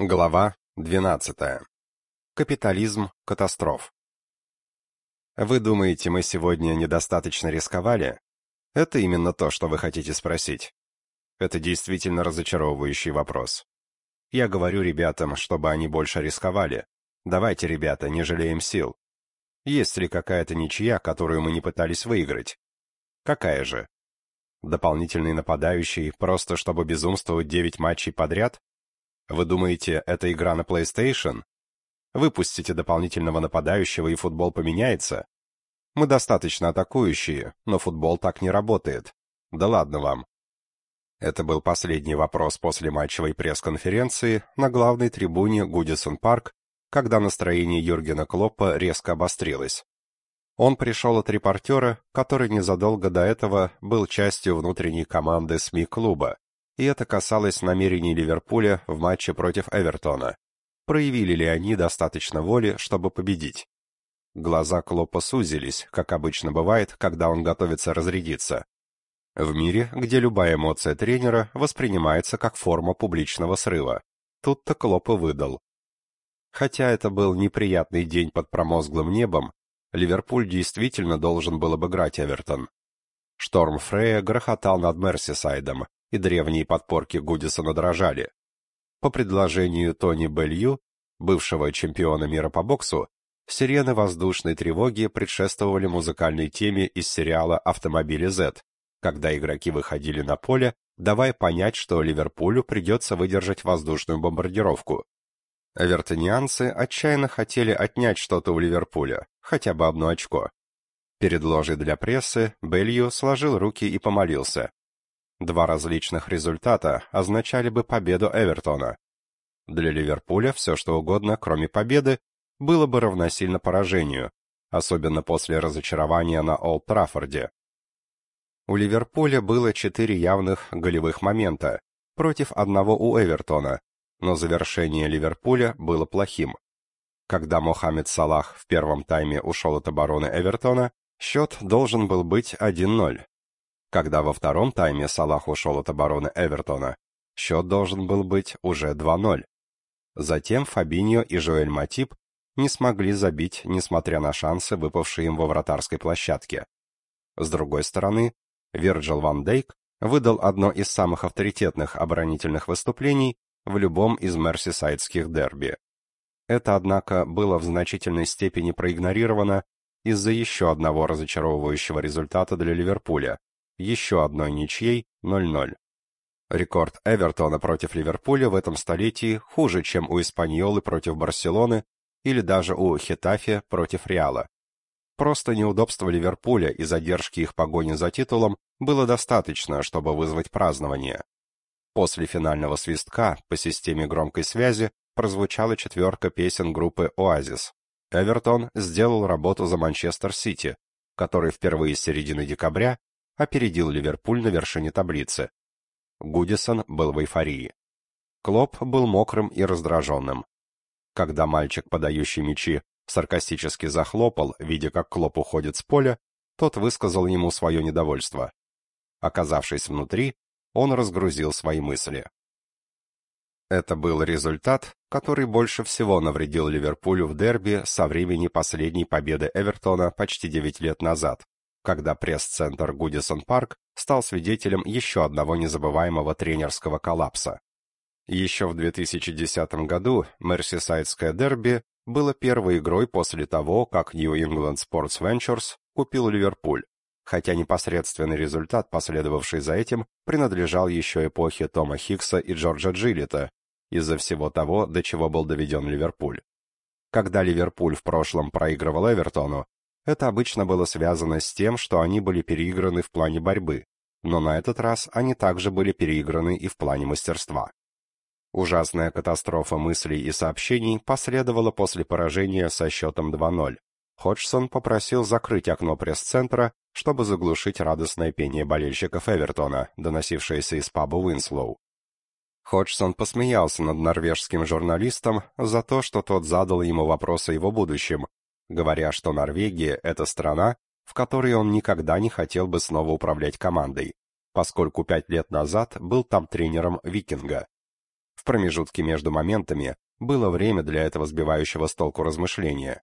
Глава 12. Капитализм катастроф. Вы думаете, мы сегодня недостаточно рисковали? Это именно то, что вы хотите спросить. Это действительно разочаровывающий вопрос. Я говорю ребятам, чтобы они больше рисковали. Давайте, ребята, не жалеем сил. Есть ли какая-то ничья, которую мы не пытались выиграть? Какая же? Дополнительный нападающий, просто чтобы безумствовать 9 матчей подряд? Вы думаете, это игра на PlayStation? Выпустите дополнительного нападающего, и футбол поменяется? Мы достаточно атакующие, но футбол так не работает. Да ладно вам. Это был последний вопрос после матчевой пресс-конференции на главной трибуне Гудисон Парк, когда настроение Юргена Клоппа резко обострилось. Он пришел от репортера, который незадолго до этого был частью внутренней команды СМИ клуба, и это касалось намерений Ливерпуля в матче против Эвертона. Проявили ли они достаточно воли, чтобы победить? Глаза Клопа сузились, как обычно бывает, когда он готовится разрядиться. В мире, где любая эмоция тренера воспринимается как форма публичного срыва. Тут-то Клоп и выдал. Хотя это был неприятный день под промозглым небом, Ливерпуль действительно должен был обыграть Эвертон. Шторм Фрея грохотал над Мерсисайдом, и древние подпорки Гудисона дрожали. По предложению Тони Белью, бывшего чемпиона мира по боксу, сирены воздушной тревоги предшествовали музыкальной теме из сериала «Автомобили Z», когда игроки выходили на поле, давая понять, что Ливерпулю придется выдержать воздушную бомбардировку. Эвертонианцы отчаянно хотели отнять что-то у Ливерпуля, хотя бы одно очко. Перед ложей для прессы Белью сложил руки и помолился. Два различных результата означали бы победу Эвертона. Для Ливерпуля все что угодно, кроме победы, было бы равносильно поражению, особенно после разочарования на Олд Траффорде. У Ливерпуля было четыре явных голевых момента против одного у Эвертона, но завершение Ливерпуля было плохим. Когда Мохаммед Салах в первом тайме ушел от обороны Эвертона, счет должен был быть 1-0, когда во втором тайме Салах ушел от обороны Эвертона, счет должен был быть уже 2-0. Затем Фабиньо и Жоэль Матип не смогли забить, несмотря на шансы, выпавшие им во вратарской площадке. С другой стороны, Вирджил Ван Дейк выдал одно из самых авторитетных оборонительных выступлений в любом из мерсисайдских дерби. Это, однако, было в значительной степени проигнорировано из-за еще одного разочаровывающего результата для Ливерпуля еще одной ничьей 0-0. Рекорд Эвертона против Ливерпуля в этом столетии хуже, чем у Испаньолы против Барселоны или даже у Хетафе против Реала. Просто неудобства Ливерпуля и задержки их погони за титулом было достаточно, чтобы вызвать празднование. После финального свистка по системе громкой связи прозвучала четверка песен группы «Оазис». Эвертон сделал работу за Манчестер Сити, который впервые с середины декабря опередил Ливерпуль на вершине таблицы. Гудисон был в эйфории. Клоп был мокрым и раздраженным. Когда мальчик, подающий мячи, саркастически захлопал, видя, как Клоп уходит с поля, тот высказал ему свое недовольство. Оказавшись внутри, он разгрузил свои мысли. Это был результат, который больше всего навредил Ливерпулю в дерби со времени последней победы Эвертона почти 9 лет назад, когда пресс-центр Гудисон Парк стал свидетелем еще одного незабываемого тренерского коллапса. Еще в 2010 году Мерсисайдское дерби было первой игрой после того, как New England Sports Ventures купил Ливерпуль, хотя непосредственный результат, последовавший за этим, принадлежал еще эпохе Тома Хикса и Джорджа Джилета, из-за всего того, до чего был доведен Ливерпуль. Когда Ливерпуль в прошлом проигрывал Эвертону, это обычно было связано с тем, что они были переиграны в плане борьбы, но на этот раз они также были переиграны и в плане мастерства. Ужасная катастрофа мыслей и сообщений последовала после поражения со счетом 2-0. Ходжсон попросил закрыть окно пресс-центра, чтобы заглушить радостное пение болельщиков Эвертона, доносившееся из паба Уинслоу. Ходжсон посмеялся над норвежским журналистом за то, что тот задал ему вопрос о его будущем, говоря, что Норвегия — это страна, в которой он никогда не хотел бы снова управлять командой, поскольку пять лет назад был там тренером «Викинга». В промежутке между моментами было время для этого сбивающего с толку размышления.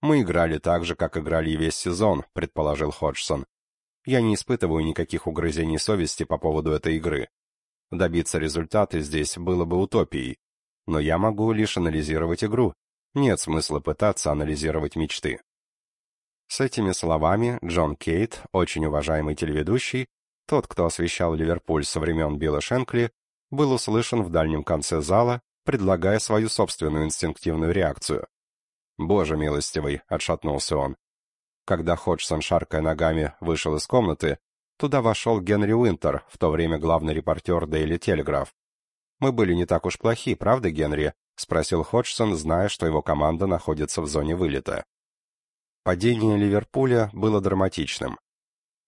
«Мы играли так же, как играли и весь сезон», — предположил Ходжсон. «Я не испытываю никаких угрызений совести по поводу этой игры. Добиться результата здесь было бы утопией. Но я могу лишь анализировать игру. Нет смысла пытаться анализировать мечты». С этими словами Джон Кейт, очень уважаемый телеведущий, тот, кто освещал Ливерпуль со времен Билла Шенкли, был услышан в дальнем конце зала, предлагая свою собственную инстинктивную реакцию. «Боже милостивый!» — отшатнулся он. Когда Ходжсон, шаркая ногами, вышел из комнаты, туда вошел Генри Уинтер, в то время главный репортер Дейли Телеграф. «Мы были не так уж плохи, правда, Генри?» — спросил Ходжсон, зная, что его команда находится в зоне вылета. Падение Ливерпуля было драматичным.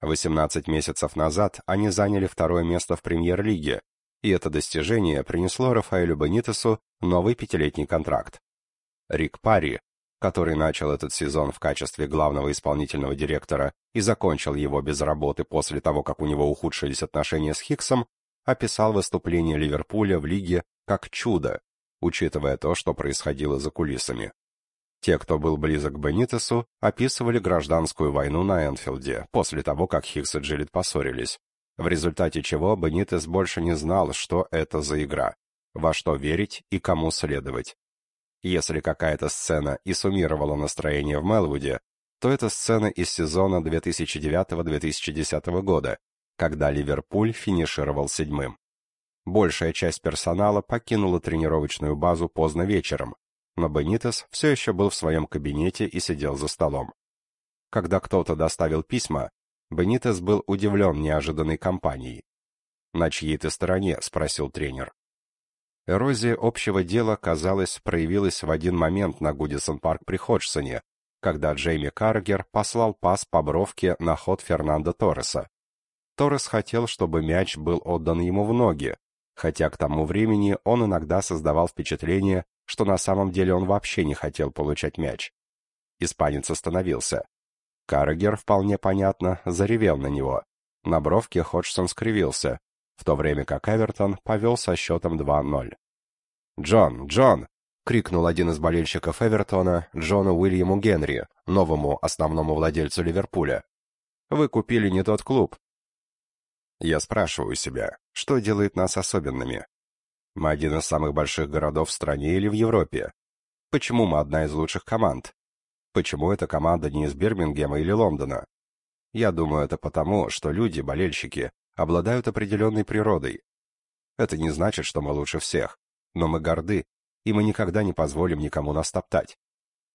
18 месяцев назад они заняли второе место в премьер-лиге, и это достижение принесло Рафаэлю Бенитесу новый пятилетний контракт. Рик Парри, который начал этот сезон в качестве главного исполнительного директора и закончил его без работы после того, как у него ухудшились отношения с Хиксом, описал выступление Ливерпуля в лиге как чудо, учитывая то, что происходило за кулисами. Те, кто был близок к Бенитесу, описывали гражданскую войну на Энфилде после того, как Хикс и Джилет поссорились, в результате чего Бенитес больше не знал, что это за игра, во что верить и кому следовать. Если какая-то сцена и суммировала настроение в Мелвуде, то это сцена из сезона 2009-2010 года, когда Ливерпуль финишировал седьмым. Большая часть персонала покинула тренировочную базу поздно вечером, но Бенитес все еще был в своем кабинете и сидел за столом. Когда кто-то доставил письма, Бенитес был удивлен неожиданной компанией. «На чьей ты стороне?» — спросил тренер. Эрозия общего дела, казалось, проявилась в один момент на Гудисон-парк при Ходжсоне, когда Джейми Каргер послал пас по бровке на ход Фернандо Торреса. Торрес хотел, чтобы мяч был отдан ему в ноги, хотя к тому времени он иногда создавал впечатление, что на самом деле он вообще не хотел получать мяч. Испанец остановился. Каргер, вполне понятно, заревел на него. На бровке Ходжсон скривился, в то время как Эвертон повел со счетом 2-0. «Джон! Джон!» — крикнул один из болельщиков Эвертона Джону Уильяму Генри, новому основному владельцу Ливерпуля. «Вы купили не тот клуб». Я спрашиваю себя, что делает нас особенными? Мы один из самых больших городов в стране или в Европе? Почему мы одна из лучших команд? Почему эта команда не из Бирмингема или Лондона? Я думаю, это потому, что люди, болельщики, обладают определенной природой. Это не значит, что мы лучше всех, но мы горды, и мы никогда не позволим никому нас топтать.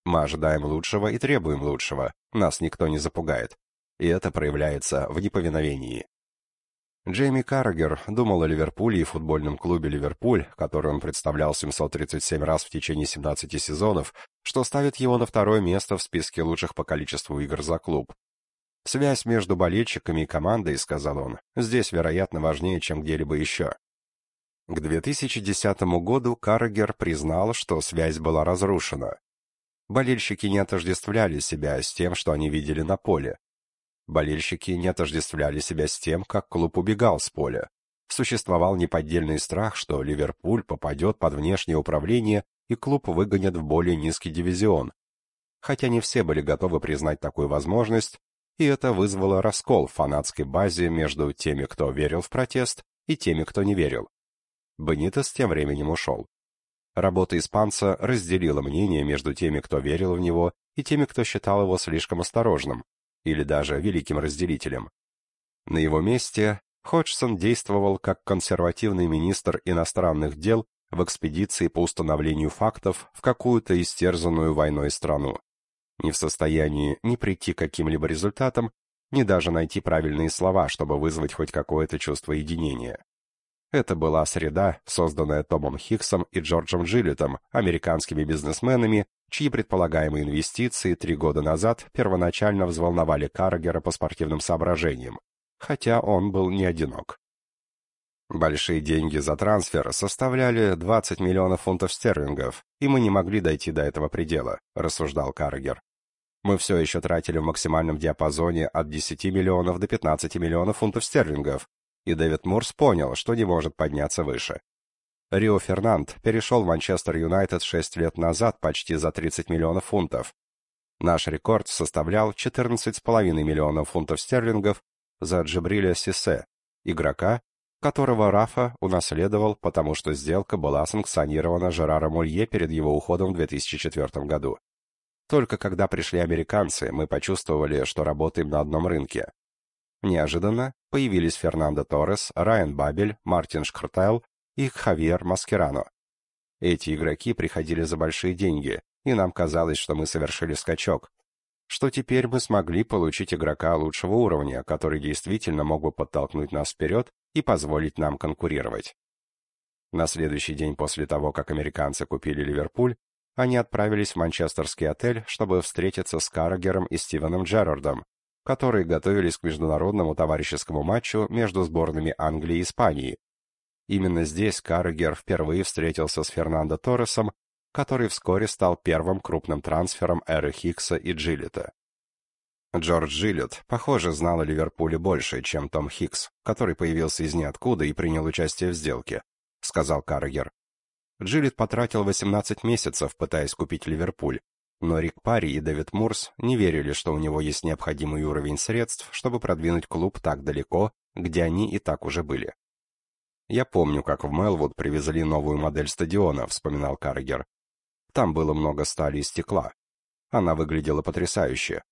Мы ожидаем лучшего и требуем лучшего, нас никто не запугает. И это проявляется в неповиновении. Джейми Каррагер думал о Ливерпуле и футбольном клубе «Ливерпуль», который он представлял 737 раз в течение 17 сезонов, что ставит его на второе место в списке лучших по количеству игр за клуб. Связь между болельщиками и командой, сказал он, здесь, вероятно, важнее, чем где-либо еще. К 2010 году Каррагер признал, что связь была разрушена. Болельщики не отождествляли себя с тем, что они видели на поле. Болельщики не отождествляли себя с тем, как клуб убегал с поля. Существовал неподдельный страх, что Ливерпуль попадет под внешнее управление и клуб выгонят в более низкий дивизион. Хотя не все были готовы признать такую возможность, и это вызвало раскол в фанатской базе между теми, кто верил в протест, и теми, кто не верил. Бенитес тем временем ушел. Работа испанца разделила мнение между теми, кто верил в него, и теми, кто считал его слишком осторожным, или даже великим разделителем. На его месте Ходжсон действовал как консервативный министр иностранных дел в экспедиции по установлению фактов в какую-то истерзанную войной страну не в состоянии ни прийти к каким-либо результатам, ни даже найти правильные слова, чтобы вызвать хоть какое-то чувство единения. Это была среда, созданная Томом Хиксом и Джорджем Джилетом, американскими бизнесменами, чьи предполагаемые инвестиции три года назад первоначально взволновали Каррагера по спортивным соображениям, хотя он был не одинок. Большие деньги за трансфер составляли 20 миллионов фунтов стерлингов, и мы не могли дойти до этого предела, рассуждал Каррагер. Мы все еще тратили в максимальном диапазоне от 10 миллионов до 15 миллионов фунтов стерлингов, и Дэвид Мурс понял, что не может подняться выше. Рио Фернанд перешел в Манчестер Юнайтед 6 лет назад почти за 30 миллионов фунтов. Наш рекорд составлял 14,5 миллионов фунтов стерлингов за Джибриля Сисе, игрока, которого Рафа унаследовал, потому что сделка была санкционирована Жераром Мулье перед его уходом в 2004 году. Только когда пришли американцы, мы почувствовали, что работаем на одном рынке. Неожиданно появились Фернандо Торрес, Райан Бабель, Мартин Шкртел и Хавьер Маскерано. Эти игроки приходили за большие деньги, и нам казалось, что мы совершили скачок, что теперь мы смогли получить игрока лучшего уровня, который действительно мог бы подтолкнуть нас вперед и позволить нам конкурировать. На следующий день после того, как американцы купили Ливерпуль, они отправились в манчестерский отель, чтобы встретиться с Каррагером и Стивеном Джерардом, которые готовились к международному товарищескому матчу между сборными Англии и Испании, Именно здесь Каррегер впервые встретился с Фернандо Торресом, который вскоре стал первым крупным трансфером эры Хикса и Джилета. Джордж Джилет, похоже, знал о Ливерпуле больше, чем Том Хикс, который появился из ниоткуда и принял участие в сделке, сказал Каррегер. Джилет потратил 18 месяцев, пытаясь купить Ливерпуль, но Рик Парри и Дэвид Мурс не верили, что у него есть необходимый уровень средств, чтобы продвинуть клуб так далеко, где они и так уже были. «Я помню, как в Мелвуд привезли новую модель стадиона», — вспоминал Каргер. «Там было много стали и стекла. Она выглядела потрясающе.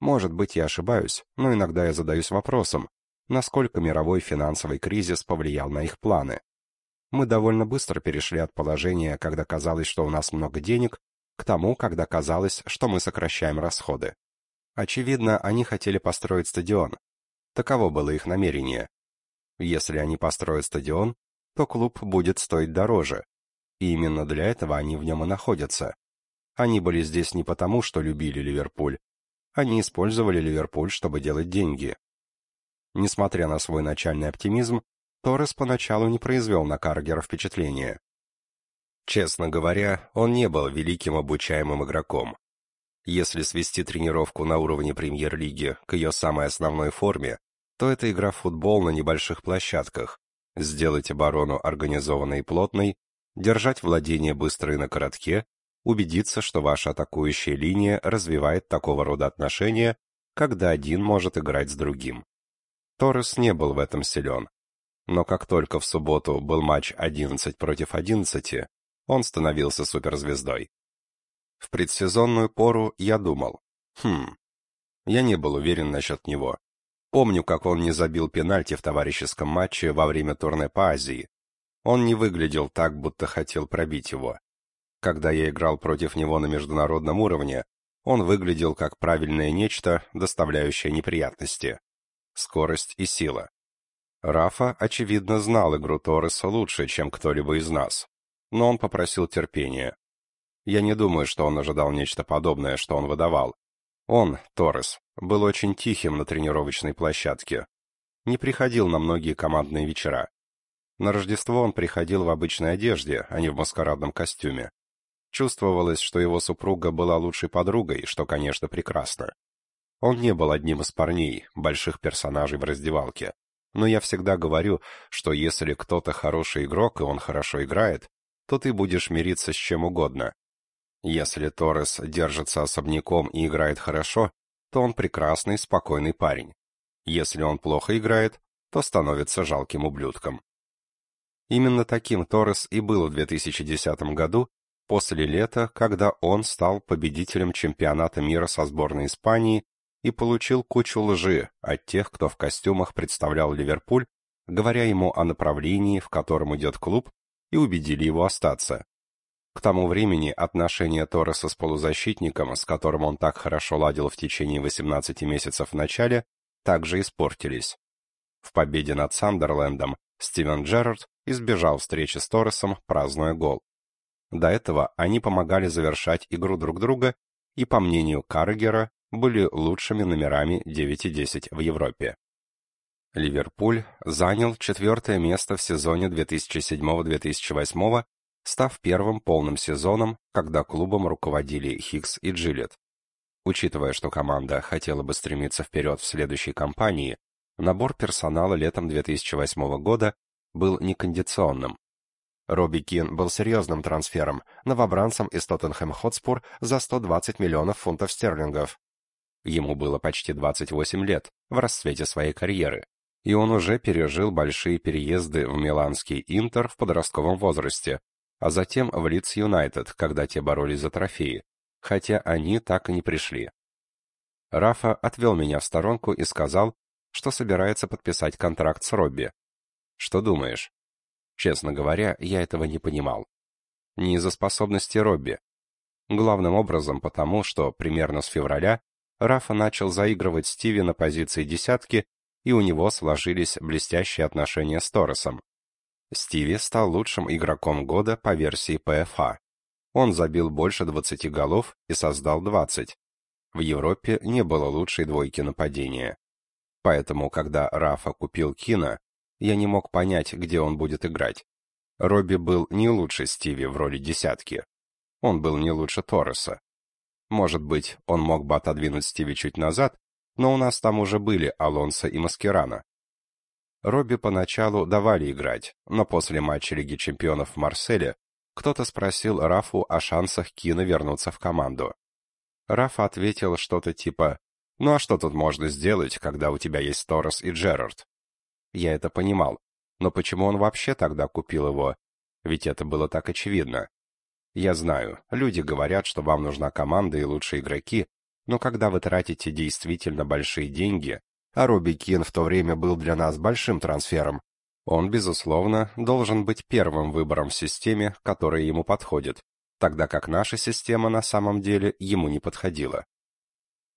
Может быть, я ошибаюсь, но иногда я задаюсь вопросом, насколько мировой финансовый кризис повлиял на их планы. Мы довольно быстро перешли от положения, когда казалось, что у нас много денег, к тому, когда казалось, что мы сокращаем расходы. Очевидно, они хотели построить стадион. Таково было их намерение. Если они построят стадион, то клуб будет стоить дороже. И именно для этого они в нем и находятся. Они были здесь не потому, что любили Ливерпуль. Они использовали Ливерпуль, чтобы делать деньги. Несмотря на свой начальный оптимизм, Торрес поначалу не произвел на Каргера впечатления. Честно говоря, он не был великим обучаемым игроком. Если свести тренировку на уровне премьер-лиги к ее самой основной форме, то это игра в футбол на небольших площадках. Сделать оборону организованной и плотной, держать владение быстро и на коротке, убедиться, что ваша атакующая линия развивает такого рода отношения, когда один может играть с другим. Торрес не был в этом силен. Но как только в субботу был матч 11 против 11, он становился суперзвездой. В предсезонную пору я думал, хм, я не был уверен насчет него. Помню, как он не забил пенальти в товарищеском матче во время турне по Азии. Он не выглядел так, будто хотел пробить его. Когда я играл против него на международном уровне, он выглядел как правильное нечто, доставляющее неприятности. Скорость и сила. Рафа, очевидно, знал игру Торреса лучше, чем кто-либо из нас. Но он попросил терпения. Я не думаю, что он ожидал нечто подобное, что он выдавал. Он, Торрес, был очень тихим на тренировочной площадке. Не приходил на многие командные вечера. На Рождество он приходил в обычной одежде, а не в маскарадном костюме. Чувствовалось, что его супруга была лучшей подругой, что, конечно, прекрасно. Он не был одним из парней, больших персонажей в раздевалке. Но я всегда говорю, что если кто-то хороший игрок, и он хорошо играет, то ты будешь мириться с чем угодно, если Торрес держится особняком и играет хорошо, то он прекрасный, спокойный парень. Если он плохо играет, то становится жалким ублюдком. Именно таким Торрес и был в 2010 году, после лета, когда он стал победителем чемпионата мира со сборной Испании и получил кучу лжи от тех, кто в костюмах представлял Ливерпуль, говоря ему о направлении, в котором идет клуб, и убедили его остаться. К тому времени отношения Торреса с полузащитником, с которым он так хорошо ладил в течение 18 месяцев в начале, также испортились. В победе над Сандерлендом Стивен Джерард избежал встречи с Торресом, празднуя гол. До этого они помогали завершать игру друг друга и, по мнению Каррегера, были лучшими номерами 9 и 10 в Европе. Ливерпуль занял четвертое место в сезоне 2007-2008 став первым полным сезоном, когда клубом руководили Хикс и Джилет. Учитывая, что команда хотела бы стремиться вперед в следующей кампании, набор персонала летом 2008 года был некондиционным. Робби Кин был серьезным трансфером, новобранцем из Тоттенхэм Хотспур за 120 миллионов фунтов стерлингов. Ему было почти 28 лет, в расцвете своей карьеры, и он уже пережил большие переезды в миланский Интер в подростковом возрасте, а затем в Лидс Юнайтед, когда те боролись за трофеи, хотя они так и не пришли. Рафа отвел меня в сторонку и сказал, что собирается подписать контракт с Робби. Что думаешь? Честно говоря, я этого не понимал. Не из-за способности Робби. Главным образом потому, что примерно с февраля Рафа начал заигрывать Стиви на позиции десятки, и у него сложились блестящие отношения с Торресом. Стиви стал лучшим игроком года по версии ПФА. Он забил больше 20 голов и создал 20. В Европе не было лучшей двойки нападения. Поэтому, когда Рафа купил Кина, я не мог понять, где он будет играть. Робби был не лучше Стиви в роли десятки. Он был не лучше Торреса. Может быть, он мог бы отодвинуть Стиви чуть назад, но у нас там уже были Алонсо и Маскерана. Робби поначалу давали играть, но после матча Лиги чемпионов в Марселе кто-то спросил Рафу о шансах Кина вернуться в команду. Рафа ответил что-то типа «Ну а что тут можно сделать, когда у тебя есть Торрес и Джерард?» Я это понимал. Но почему он вообще тогда купил его? Ведь это было так очевидно. Я знаю, люди говорят, что вам нужна команда и лучшие игроки, но когда вы тратите действительно большие деньги, а Робби Кин в то время был для нас большим трансфером, он, безусловно, должен быть первым выбором в системе, которая ему подходит, тогда как наша система на самом деле ему не подходила.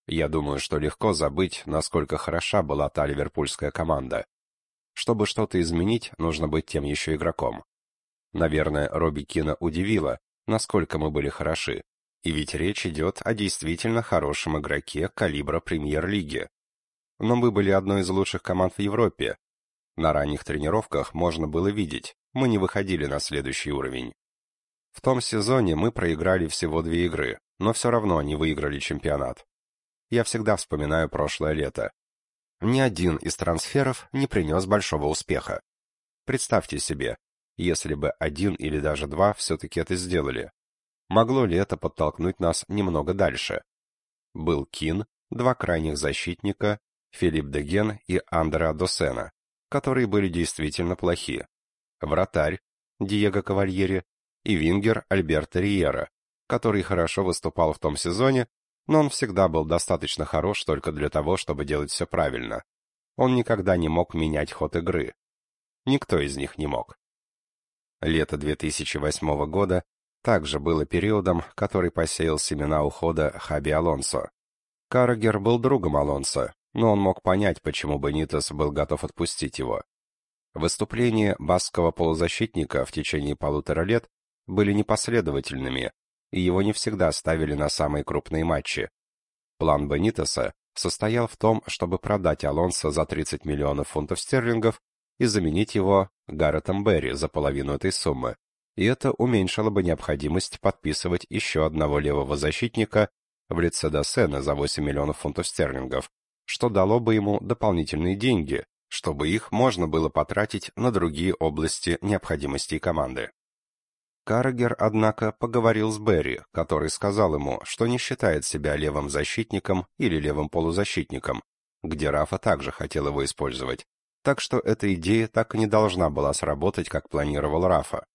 Я думаю, что легко забыть, насколько хороша была та ливерпульская команда. Чтобы что-то изменить, нужно быть тем еще игроком. Наверное, Робби Кина удивило, насколько мы были хороши. И ведь речь идет о действительно хорошем игроке калибра премьер-лиги. Но мы были одной из лучших команд в Европе. На ранних тренировках можно было видеть, мы не выходили на следующий уровень. В том сезоне мы проиграли всего две игры, но все равно не выиграли чемпионат. Я всегда вспоминаю прошлое лето ни один из трансферов не принес большого успеха. Представьте себе, если бы один или даже два все-таки это сделали. Могло ли это подтолкнуть нас немного дальше? Был Кин, два крайних защитника, Филипп Деген и Андреа Досена, которые были действительно плохи. Вратарь, Диего Кавальери, и вингер Альберто Риера, который хорошо выступал в том сезоне, но он всегда был достаточно хорош только для того, чтобы делать все правильно. Он никогда не мог менять ход игры. Никто из них не мог. Лето 2008 года также было периодом, который посеял семена ухода Хаби Алонсо. Каррагер был другом Алонсо, но он мог понять, почему Бенитес был готов отпустить его. Выступления баского полузащитника в течение полутора лет были непоследовательными, и его не всегда ставили на самые крупные матчи. План Бенитеса состоял в том, чтобы продать Алонсо за 30 миллионов фунтов стерлингов и заменить его Гарретом Берри за половину этой суммы, и это уменьшило бы необходимость подписывать еще одного левого защитника в лице Досена за 8 миллионов фунтов стерлингов, что дало бы ему дополнительные деньги, чтобы их можно было потратить на другие области необходимостей команды. Каррегер, однако, поговорил с Берри, который сказал ему, что не считает себя левым защитником или левым полузащитником, где Рафа также хотел его использовать. Так что эта идея так и не должна была сработать, как планировал Рафа.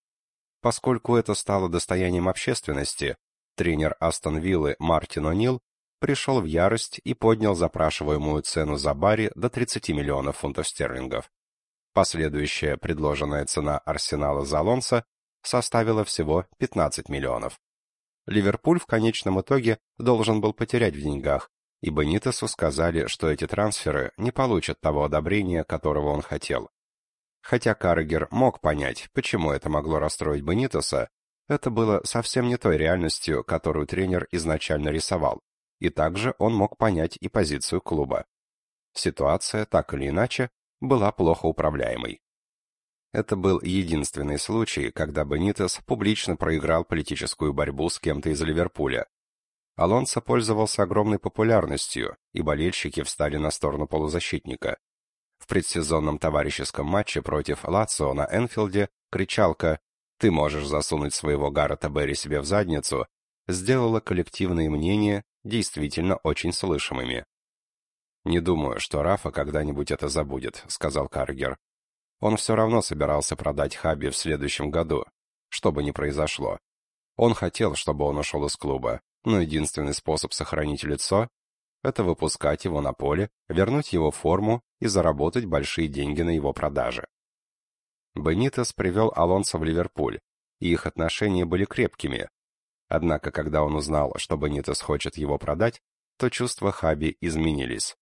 Поскольку это стало достоянием общественности, тренер Астон Виллы Мартин О'Нил пришел в ярость и поднял запрашиваемую цену за Барри до 30 миллионов фунтов стерлингов. Последующая предложенная цена Арсенала за Алонсо составила всего 15 миллионов. Ливерпуль в конечном итоге должен был потерять в деньгах, и Бенитесу сказали, что эти трансферы не получат того одобрения, которого он хотел. Хотя Каррегер мог понять, почему это могло расстроить Бенитеса, это было совсем не той реальностью, которую тренер изначально рисовал, и также он мог понять и позицию клуба. Ситуация, так или иначе, была плохо управляемой. Это был единственный случай, когда Бенитес публично проиграл политическую борьбу с кем-то из Ливерпуля. Алонсо пользовался огромной популярностью, и болельщики встали на сторону полузащитника. Предсезонном товарищеском матче против Лацио на Энфилде кричалка «Ты можешь засунуть своего Гаррета Берри себе в задницу» сделала коллективные мнения действительно очень слышимыми. «Не думаю, что Рафа когда-нибудь это забудет», — сказал Каргер. «Он все равно собирался продать Хаби в следующем году, что бы ни произошло. Он хотел, чтобы он ушел из клуба, но единственный способ сохранить лицо — это выпускать его на поле, вернуть его форму и заработать большие деньги на его продаже. Бенитес привел Алонсо в Ливерпуль, и их отношения были крепкими. Однако, когда он узнал, что Бенитес хочет его продать, то чувства Хаби изменились.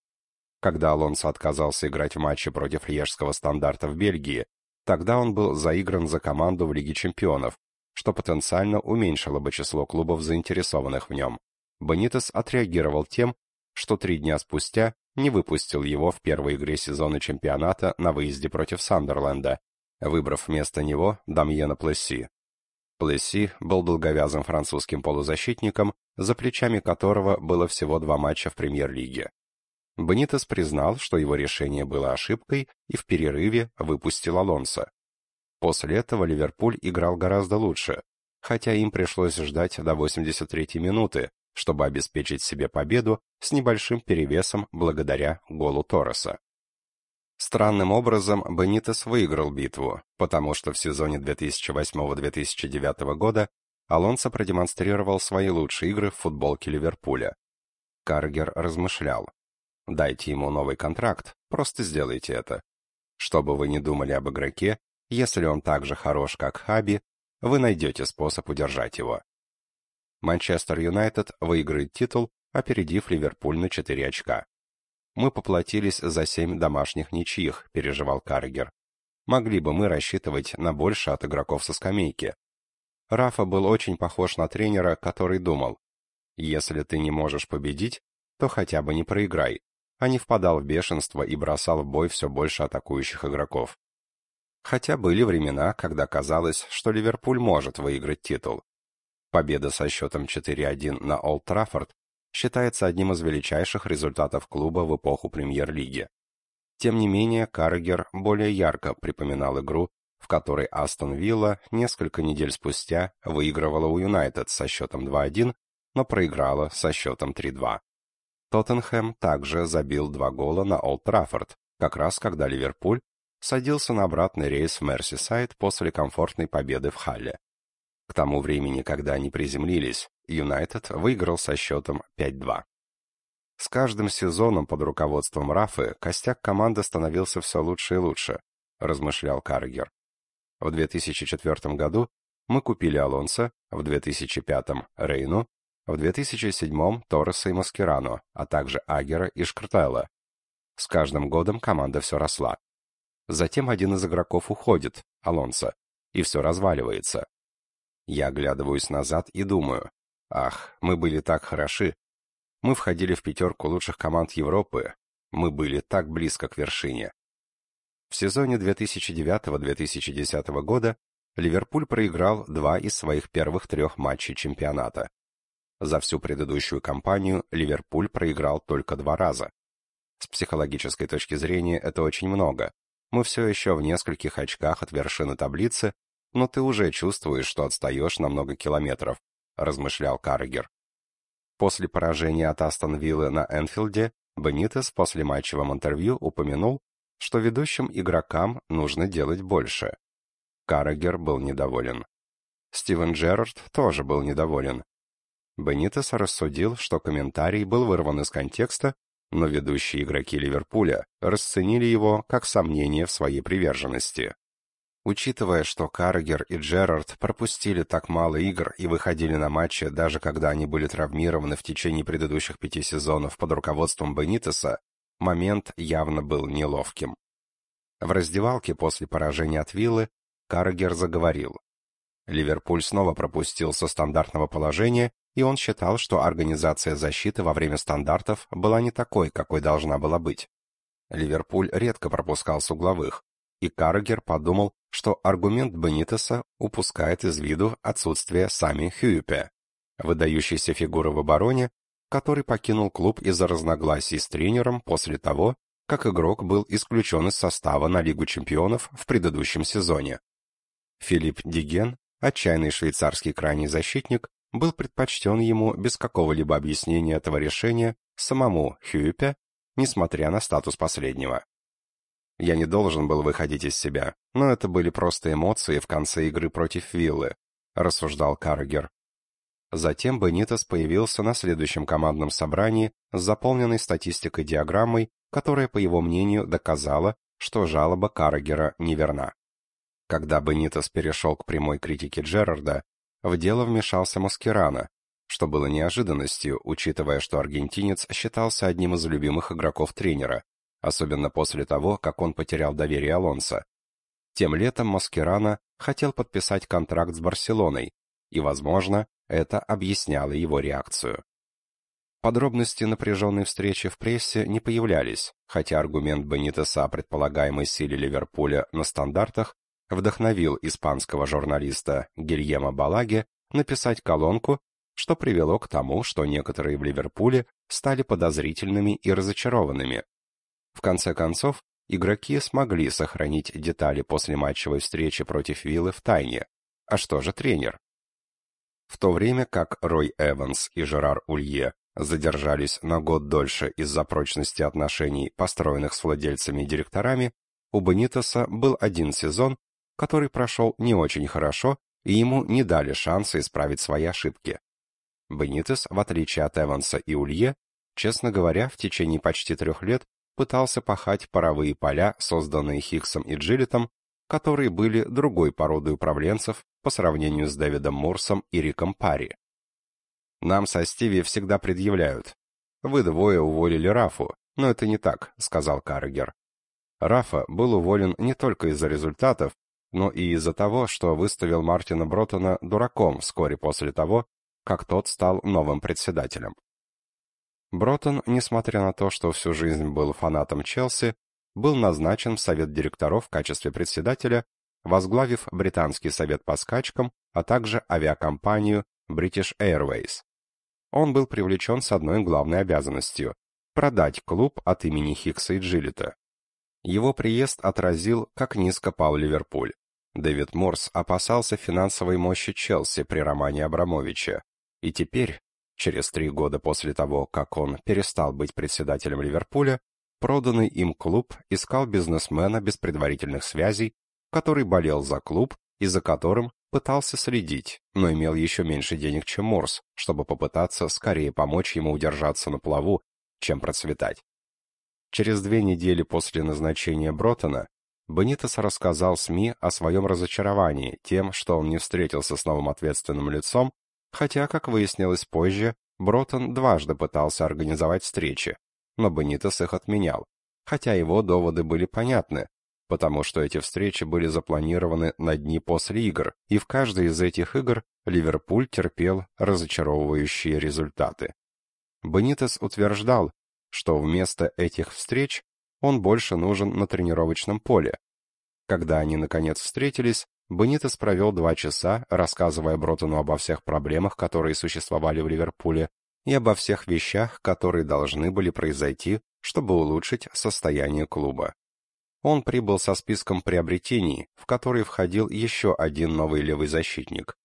Когда Алонсо отказался играть в матче против Льежского стандарта в Бельгии, тогда он был заигран за команду в Лиге чемпионов, что потенциально уменьшило бы число клубов, заинтересованных в нем. Бенитес отреагировал тем, что три дня спустя не выпустил его в первой игре сезона чемпионата на выезде против Сандерленда, выбрав вместо него Дамьена Плесси. Плесси был долговязым французским полузащитником, за плечами которого было всего два матча в премьер-лиге. Бенитес признал, что его решение было ошибкой и в перерыве выпустил Алонсо. После этого Ливерпуль играл гораздо лучше, хотя им пришлось ждать до 83-й минуты, чтобы обеспечить себе победу с небольшим перевесом благодаря голу Торреса. Странным образом Бенитес выиграл битву, потому что в сезоне 2008-2009 года Алонсо продемонстрировал свои лучшие игры в футболке Ливерпуля. Каргер размышлял. Дайте ему новый контракт, просто сделайте это. Что бы вы ни думали об игроке, если он так же хорош, как Хаби, вы найдете способ удержать его. Манчестер Юнайтед выиграет титул, опередив Ливерпуль на 4 очка. Мы поплатились за 7 домашних ничьих, переживал Каргер. Могли бы мы рассчитывать на больше от игроков со скамейки. Рафа был очень похож на тренера, который думал, если ты не можешь победить, то хотя бы не проиграй, а не впадал в бешенство и бросал в бой все больше атакующих игроков. Хотя были времена, когда казалось, что Ливерпуль может выиграть титул. Победа со счетом 4-1 на Олд Траффорд считается одним из величайших результатов клуба в эпоху премьер-лиги. Тем не менее, Каргер более ярко припоминал игру, в которой Астон Вилла несколько недель спустя выигрывала у Юнайтед со счетом 2-1, но проиграла со счетом 3-2. Тоттенхэм также забил два гола на Олд Траффорд, как раз когда Ливерпуль садился на обратный рейс в Мерсисайд после комфортной победы в Халле. К тому времени, когда они приземлились, Юнайтед выиграл со счетом 5-2. С каждым сезоном под руководством Рафы костяк команды становился все лучше и лучше, размышлял Каргер. В 2004 году мы купили Алонсо, в 2005 Рейну, в 2007-м Торреса и Маскерано, а также Агера и Шкртайла. С каждым годом команда все росла. Затем один из игроков уходит, Алонсо, и все разваливается. Я оглядываюсь назад и думаю, ах, мы были так хороши. Мы входили в пятерку лучших команд Европы. Мы были так близко к вершине. В сезоне 2009-2010 года Ливерпуль проиграл два из своих первых трех матчей чемпионата. За всю предыдущую кампанию Ливерпуль проиграл только два раза. С психологической точки зрения это очень много. Мы все еще в нескольких очках от вершины таблицы, но ты уже чувствуешь, что отстаешь на много километров, размышлял Каргер. После поражения от Астон Виллы на Энфилде Бенитес после матчевом интервью упомянул, что ведущим игрокам нужно делать больше. Каррегер был недоволен. Стивен Джерард тоже был недоволен. Бенитес рассудил, что комментарий был вырван из контекста, но ведущие игроки Ливерпуля расценили его как сомнение в своей приверженности. Учитывая, что Каргер и Джерард пропустили так мало игр и выходили на матчи, даже когда они были травмированы в течение предыдущих пяти сезонов под руководством Бенитеса, момент явно был неловким. В раздевалке после поражения от Виллы Каргер заговорил. Ливерпуль снова пропустил со стандартного положения и он считал, что организация защиты во время стандартов была не такой, какой должна была быть. Ливерпуль редко пропускал с угловых, и Каргер подумал, что аргумент Бенитеса упускает из виду отсутствие Сами Хьюпе, выдающейся фигуры в обороне, который покинул клуб из-за разногласий с тренером после того, как игрок был исключен из состава на Лигу чемпионов в предыдущем сезоне. Филипп Диген отчаянный швейцарский крайний защитник, был предпочтен ему без какого-либо объяснения этого решения самому Хьюпе, несмотря на статус последнего. Я не должен был выходить из себя, но это были просто эмоции в конце игры против Виллы, рассуждал Каргер. Затем Бенитос появился на следующем командном собрании с заполненной статистикой диаграммой, которая, по его мнению, доказала, что жалоба Каргера неверна. Когда Бенитос перешел к прямой критике Джерарда, в дело вмешался Маскерано, что было неожиданностью, учитывая, что аргентинец считался одним из любимых игроков тренера, особенно после того, как он потерял доверие Алонсо. Тем летом Маскерано хотел подписать контракт с Барселоной, и, возможно, это объясняло его реакцию. Подробности напряженной встречи в прессе не появлялись, хотя аргумент Бенитеса о предполагаемой силе Ливерпуля на стандартах вдохновил испанского журналиста Гильема Балаге написать колонку, что привело к тому, что некоторые в Ливерпуле стали подозрительными и разочарованными. В конце концов, игроки смогли сохранить детали после матчевой встречи против Виллы в тайне. А что же тренер? В то время как Рой Эванс и Жерар Улье задержались на год дольше из-за прочности отношений, построенных с владельцами и директорами, у Бенитоса был один сезон, который прошел не очень хорошо, и ему не дали шанса исправить свои ошибки. Бенитес, в отличие от Эванса и Улье, честно говоря, в течение почти трех лет пытался пахать паровые поля, созданные Хиггсом и Джилетом, которые были другой породой управленцев по сравнению с Дэвидом Мурсом и Риком Парри. Нам со Стиви всегда предъявляют. Вы двое уволили Рафу, но это не так, сказал Каррегер. Рафа был уволен не только из-за результатов, но и из-за того, что выставил Мартина Бротона дураком вскоре после того, как тот стал новым председателем. Бротон, несмотря на то, что всю жизнь был фанатом Челси, был назначен в совет директоров в качестве председателя, возглавив британский совет по скачкам, а также авиакомпанию British Airways. Он был привлечен с одной главной обязанностью – продать клуб от имени Хикса и Джилета. Его приезд отразил, как низко пал Ливерпуль. Дэвид Морс опасался финансовой мощи Челси при Романе Абрамовиче, и теперь, через три года после того, как он перестал быть председателем Ливерпуля, проданный им клуб искал бизнесмена без предварительных связей, который болел за клуб и за которым пытался следить, но имел еще меньше денег, чем Морс, чтобы попытаться скорее помочь ему удержаться на плаву, чем процветать. Через две недели после назначения Бротона Бенитес рассказал СМИ о своем разочаровании тем, что он не встретился с новым ответственным лицом, хотя, как выяснилось позже, Бротон дважды пытался организовать встречи, но Бенитес их отменял, хотя его доводы были понятны, потому что эти встречи были запланированы на дни после игр, и в каждой из этих игр Ливерпуль терпел разочаровывающие результаты. Бенитес утверждал, что вместо этих встреч он больше нужен на тренировочном поле. Когда они наконец встретились, Бенитес провел два часа, рассказывая Бротону обо всех проблемах, которые существовали в Ливерпуле, и обо всех вещах, которые должны были произойти, чтобы улучшить состояние клуба. Он прибыл со списком приобретений, в который входил еще один новый левый защитник.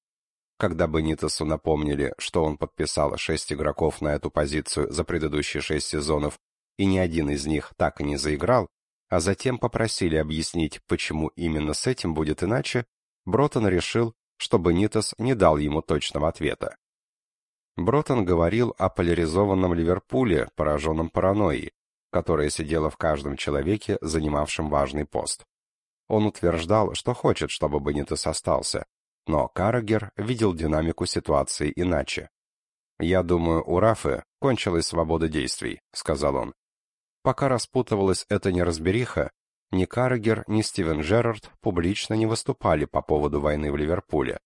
Когда Бенитесу напомнили, что он подписал шесть игроков на эту позицию за предыдущие шесть сезонов, и ни один из них так и не заиграл, а затем попросили объяснить, почему именно с этим будет иначе, Бротон решил, что Бенитес не дал ему точного ответа. Бротон говорил о поляризованном Ливерпуле, пораженном паранойей, которая сидела в каждом человеке, занимавшем важный пост. Он утверждал, что хочет, чтобы Бенитес остался, но Каррагер видел динамику ситуации иначе. «Я думаю, у Рафы кончилась свобода действий», — сказал он. Пока распутывалась эта неразбериха, ни Каррагер, ни Стивен Джерард публично не выступали по поводу войны в Ливерпуле.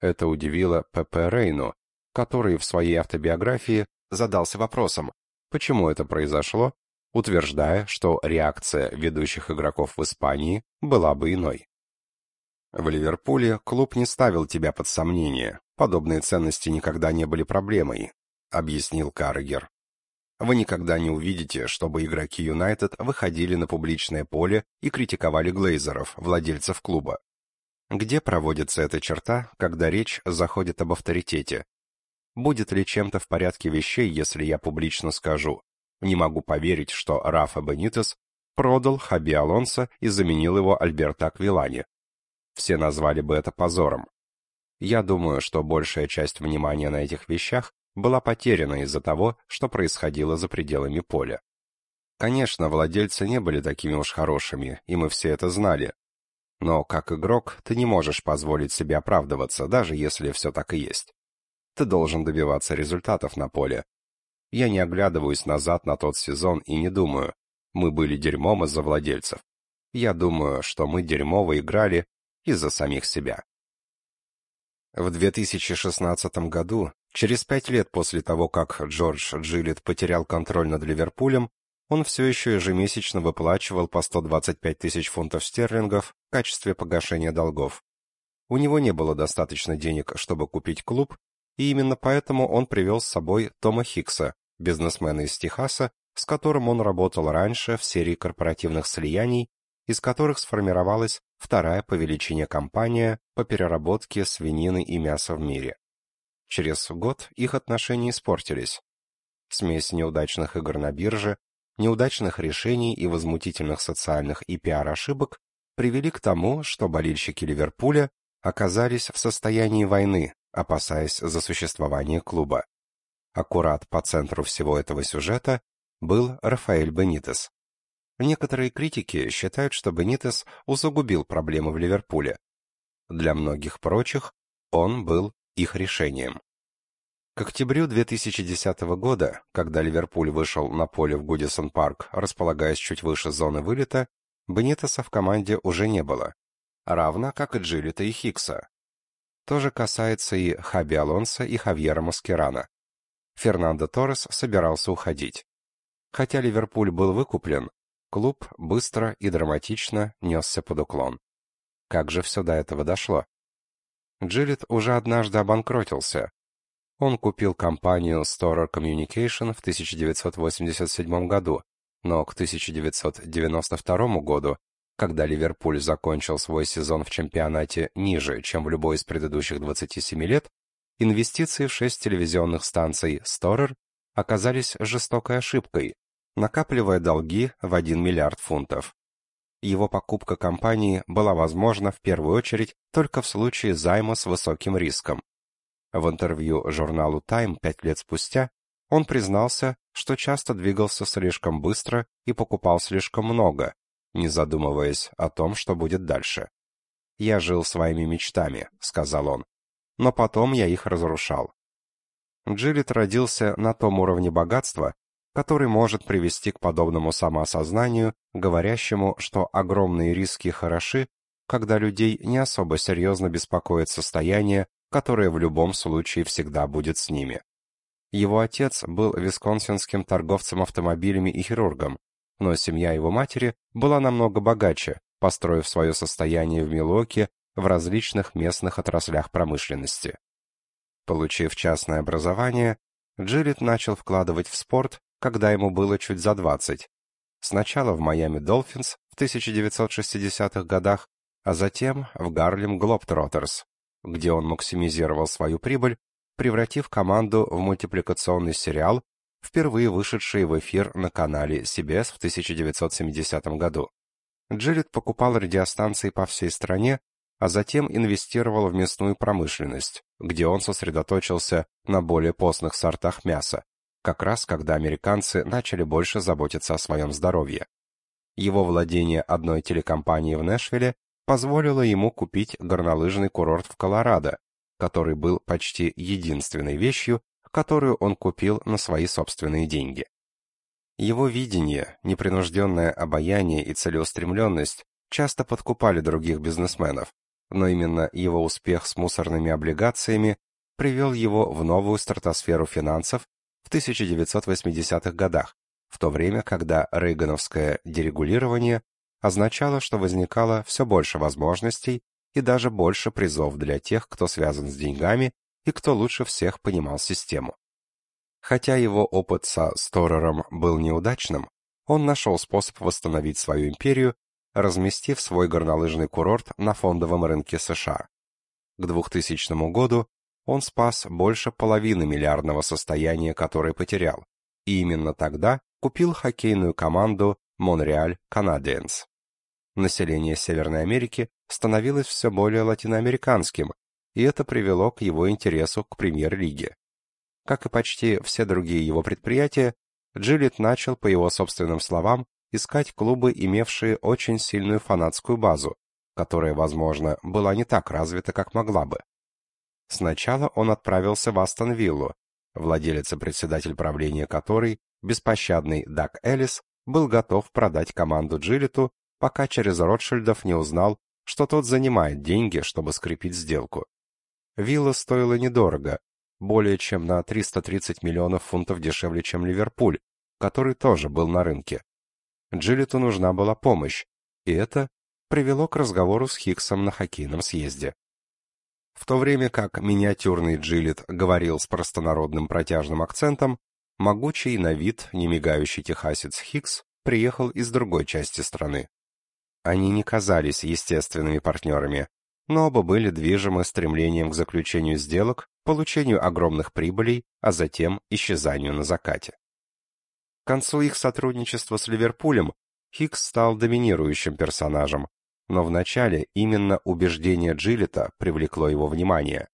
Это удивило Пепе Рейну, который в своей автобиографии задался вопросом, почему это произошло, утверждая, что реакция ведущих игроков в Испании была бы иной. В Ливерпуле клуб не ставил тебя под сомнение, подобные ценности никогда не были проблемой, объяснил Каррегер. Вы никогда не увидите, чтобы игроки Юнайтед выходили на публичное поле и критиковали Глейзеров, владельцев клуба. Где проводится эта черта, когда речь заходит об авторитете? Будет ли чем-то в порядке вещей, если я публично скажу? Не могу поверить, что Рафа Бенитес продал Хаби Алонсо и заменил его Альберто Аквилани. Все назвали бы это позором. Я думаю, что большая часть внимания на этих вещах была потеряна из-за того, что происходило за пределами поля. Конечно, владельцы не были такими уж хорошими, и мы все это знали. Но как игрок ты не можешь позволить себе оправдываться, даже если все так и есть. Ты должен добиваться результатов на поле. Я не оглядываюсь назад на тот сезон и не думаю, мы были дерьмом из-за владельцев. Я думаю, что мы дерьмово играли из-за самих себя. В 2016 году, через пять лет после того, как Джордж Джилет потерял контроль над Ливерпулем, он все еще ежемесячно выплачивал по 125 тысяч фунтов стерлингов в качестве погашения долгов. У него не было достаточно денег, чтобы купить клуб, и именно поэтому он привел с собой Тома Хикса, бизнесмена из Техаса, с которым он работал раньше в серии корпоративных слияний, из которых сформировалась вторая по величине компания по переработке свинины и мяса в мире. Через год их отношения испортились. Смесь неудачных игр на бирже, неудачных решений и возмутительных социальных и пиар-ошибок привели к тому, что болельщики Ливерпуля оказались в состоянии войны, опасаясь за существование клуба. Аккурат по центру всего этого сюжета был Рафаэль Бенитес. Некоторые критики считают, что Бенитес усугубил проблемы в Ливерпуле. Для многих прочих он был их решением. К октябрю 2010 года, когда Ливерпуль вышел на поле в Гудисон-парк, располагаясь чуть выше зоны вылета, Бенитеса в команде уже не было, равно как и Джилета и Хикса. То же касается и Хаби Алонса и Хавьера Маскерана. Фернандо Торрес собирался уходить. Хотя Ливерпуль был выкуплен, клуб быстро и драматично несся под уклон. Как же все до этого дошло? Джилет уже однажды обанкротился. Он купил компанию Storer Communication в 1987 году, но к 1992 году, когда Ливерпуль закончил свой сезон в чемпионате ниже, чем в любой из предыдущих 27 лет, инвестиции в шесть телевизионных станций Storer оказались жестокой ошибкой, накапливая долги в 1 миллиард фунтов. Его покупка компании была возможна в первую очередь только в случае займа с высоким риском. В интервью журналу Time пять лет спустя он признался, что часто двигался слишком быстро и покупал слишком много, не задумываясь о том, что будет дальше. «Я жил своими мечтами», — сказал он, — «но потом я их разрушал». Джилет родился на том уровне богатства, который может привести к подобному самоосознанию, говорящему, что огромные риски хороши, когда людей не особо серьезно беспокоит состояние, которое в любом случае всегда будет с ними. Его отец был висконсинским торговцем автомобилями и хирургом, но семья его матери была намного богаче, построив свое состояние в Милоке в различных местных отраслях промышленности. Получив частное образование, Джилет начал вкладывать в спорт когда ему было чуть за 20. Сначала в Майами Долфинс в 1960-х годах, а затем в Гарлем Глобтроттерс, где он максимизировал свою прибыль, превратив команду в мультипликационный сериал, впервые вышедший в эфир на канале CBS в 1970 году. Джилет покупал радиостанции по всей стране, а затем инвестировал в мясную промышленность, где он сосредоточился на более постных сортах мяса, как раз когда американцы начали больше заботиться о своем здоровье. Его владение одной телекомпании в Нэшвилле позволило ему купить горнолыжный курорт в Колорадо, который был почти единственной вещью, которую он купил на свои собственные деньги. Его видение, непринужденное обаяние и целеустремленность часто подкупали других бизнесменов, но именно его успех с мусорными облигациями привел его в новую стратосферу финансов в 1980-х годах, в то время, когда рейгановское дерегулирование означало, что возникало все больше возможностей и даже больше призов для тех, кто связан с деньгами и кто лучше всех понимал систему. Хотя его опыт со Сторером был неудачным, он нашел способ восстановить свою империю разместив свой горнолыжный курорт на фондовом рынке США. К 2000 году он спас больше половины миллиардного состояния, которое потерял, и именно тогда купил хоккейную команду Монреаль Canadiens. Население Северной Америки становилось все более латиноамериканским, и это привело к его интересу к премьер-лиге. Как и почти все другие его предприятия, Джилет начал, по его собственным словам, искать клубы, имевшие очень сильную фанатскую базу, которая, возможно, была не так развита, как могла бы. Сначала он отправился в Астон Виллу, владелец и председатель правления которой, беспощадный Даг Эллис, был готов продать команду Джилету, пока через Ротшильдов не узнал, что тот занимает деньги, чтобы скрепить сделку. Вилла стоила недорого, более чем на 330 миллионов фунтов дешевле, чем Ливерпуль, который тоже был на рынке. Джилету нужна была помощь, и это привело к разговору с Хиксом на хоккейном съезде. В то время как миниатюрный Джилет говорил с простонародным протяжным акцентом, могучий на вид, не мигающий техасец Хикс приехал из другой части страны. Они не казались естественными партнерами, но оба были движимы стремлением к заключению сделок, получению огромных прибылей, а затем исчезанию на закате. К концу их сотрудничества с Ливерпулем Хикс стал доминирующим персонажем, но вначале именно убеждение Джилета привлекло его внимание.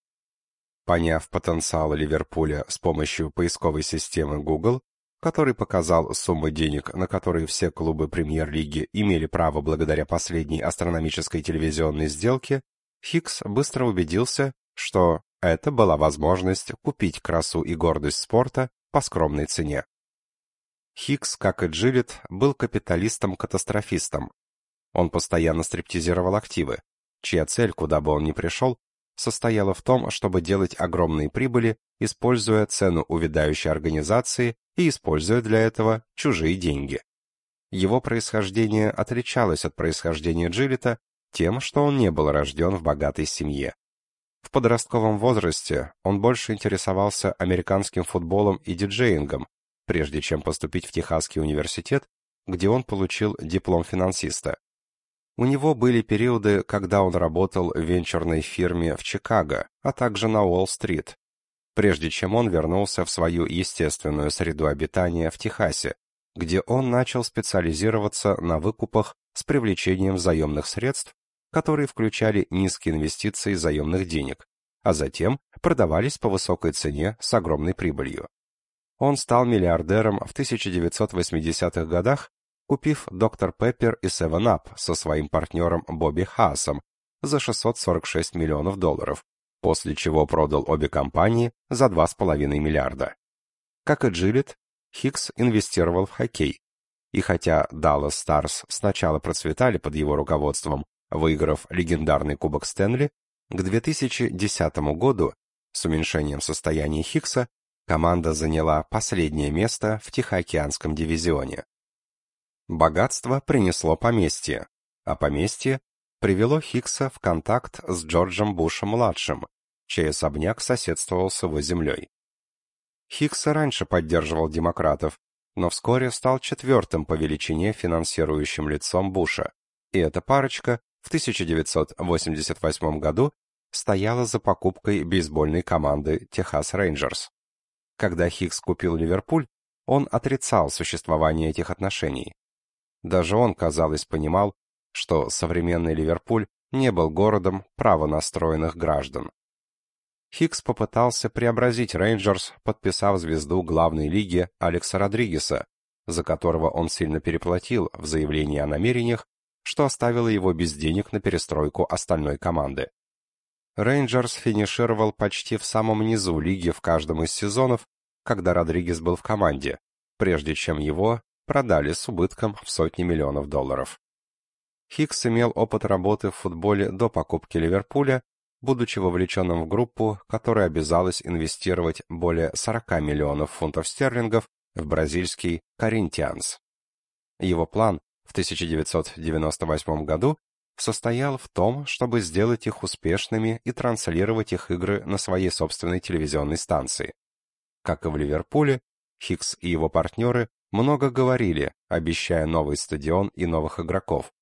Поняв потенциал Ливерпуля с помощью поисковой системы Google, который показал суммы денег, на которые все клубы премьер-лиги имели право благодаря последней астрономической телевизионной сделке, Хикс быстро убедился, что это была возможность купить красу и гордость спорта по скромной цене. Хикс, как и Джилет, был капиталистом-катастрофистом. Он постоянно стриптизировал активы, чья цель, куда бы он ни пришел, состояла в том, чтобы делать огромные прибыли, используя цену увядающей организации и используя для этого чужие деньги. Его происхождение отличалось от происхождения Джилета тем, что он не был рожден в богатой семье. В подростковом возрасте он больше интересовался американским футболом и диджеингом, прежде чем поступить в Техасский университет, где он получил диплом финансиста. У него были периоды, когда он работал в венчурной фирме в Чикаго, а также на Уолл-стрит, прежде чем он вернулся в свою естественную среду обитания в Техасе, где он начал специализироваться на выкупах с привлечением заемных средств, которые включали низкие инвестиции заемных денег, а затем продавались по высокой цене с огромной прибылью. Он стал миллиардером в 1980-х годах, купив Доктор Пеппер и 7-Up со своим партнером Бобби Хаасом за 646 миллионов долларов, после чего продал обе компании за 2,5 миллиарда. Как и Джилет, Хикс инвестировал в хоккей. И хотя Dallas Stars сначала процветали под его руководством, выиграв легендарный Кубок Стэнли, к 2010 году с уменьшением состояния Хикса команда заняла последнее место в Тихоокеанском дивизионе. Богатство принесло поместье, а поместье привело Хикса в контакт с Джорджем Бушем-младшим, чей особняк соседствовал с его землей. Хикс раньше поддерживал демократов, но вскоре стал четвертым по величине финансирующим лицом Буша, и эта парочка в 1988 году стояла за покупкой бейсбольной команды Техас Рейнджерс. Когда Хикс купил Ливерпуль, он отрицал существование этих отношений. Даже он, казалось, понимал, что современный Ливерпуль не был городом правонастроенных граждан. Хикс попытался преобразить Рейнджерс, подписав звезду главной лиги Алекса Родригеса, за которого он сильно переплатил в заявлении о намерениях, что оставило его без денег на перестройку остальной команды. Рейнджерс финишировал почти в самом низу лиги в каждом из сезонов, когда Родригес был в команде, прежде чем его продали с убытком в сотни миллионов долларов. Хикс имел опыт работы в футболе до покупки Ливерпуля, будучи вовлеченным в группу, которая обязалась инвестировать более 40 миллионов фунтов стерлингов в бразильский Коринтианс. Его план в 1998 году состоял в том, чтобы сделать их успешными и транслировать их игры на своей собственной телевизионной станции. Как и в Ливерпуле, Хикс и его партнеры много говорили, обещая новый стадион и новых игроков.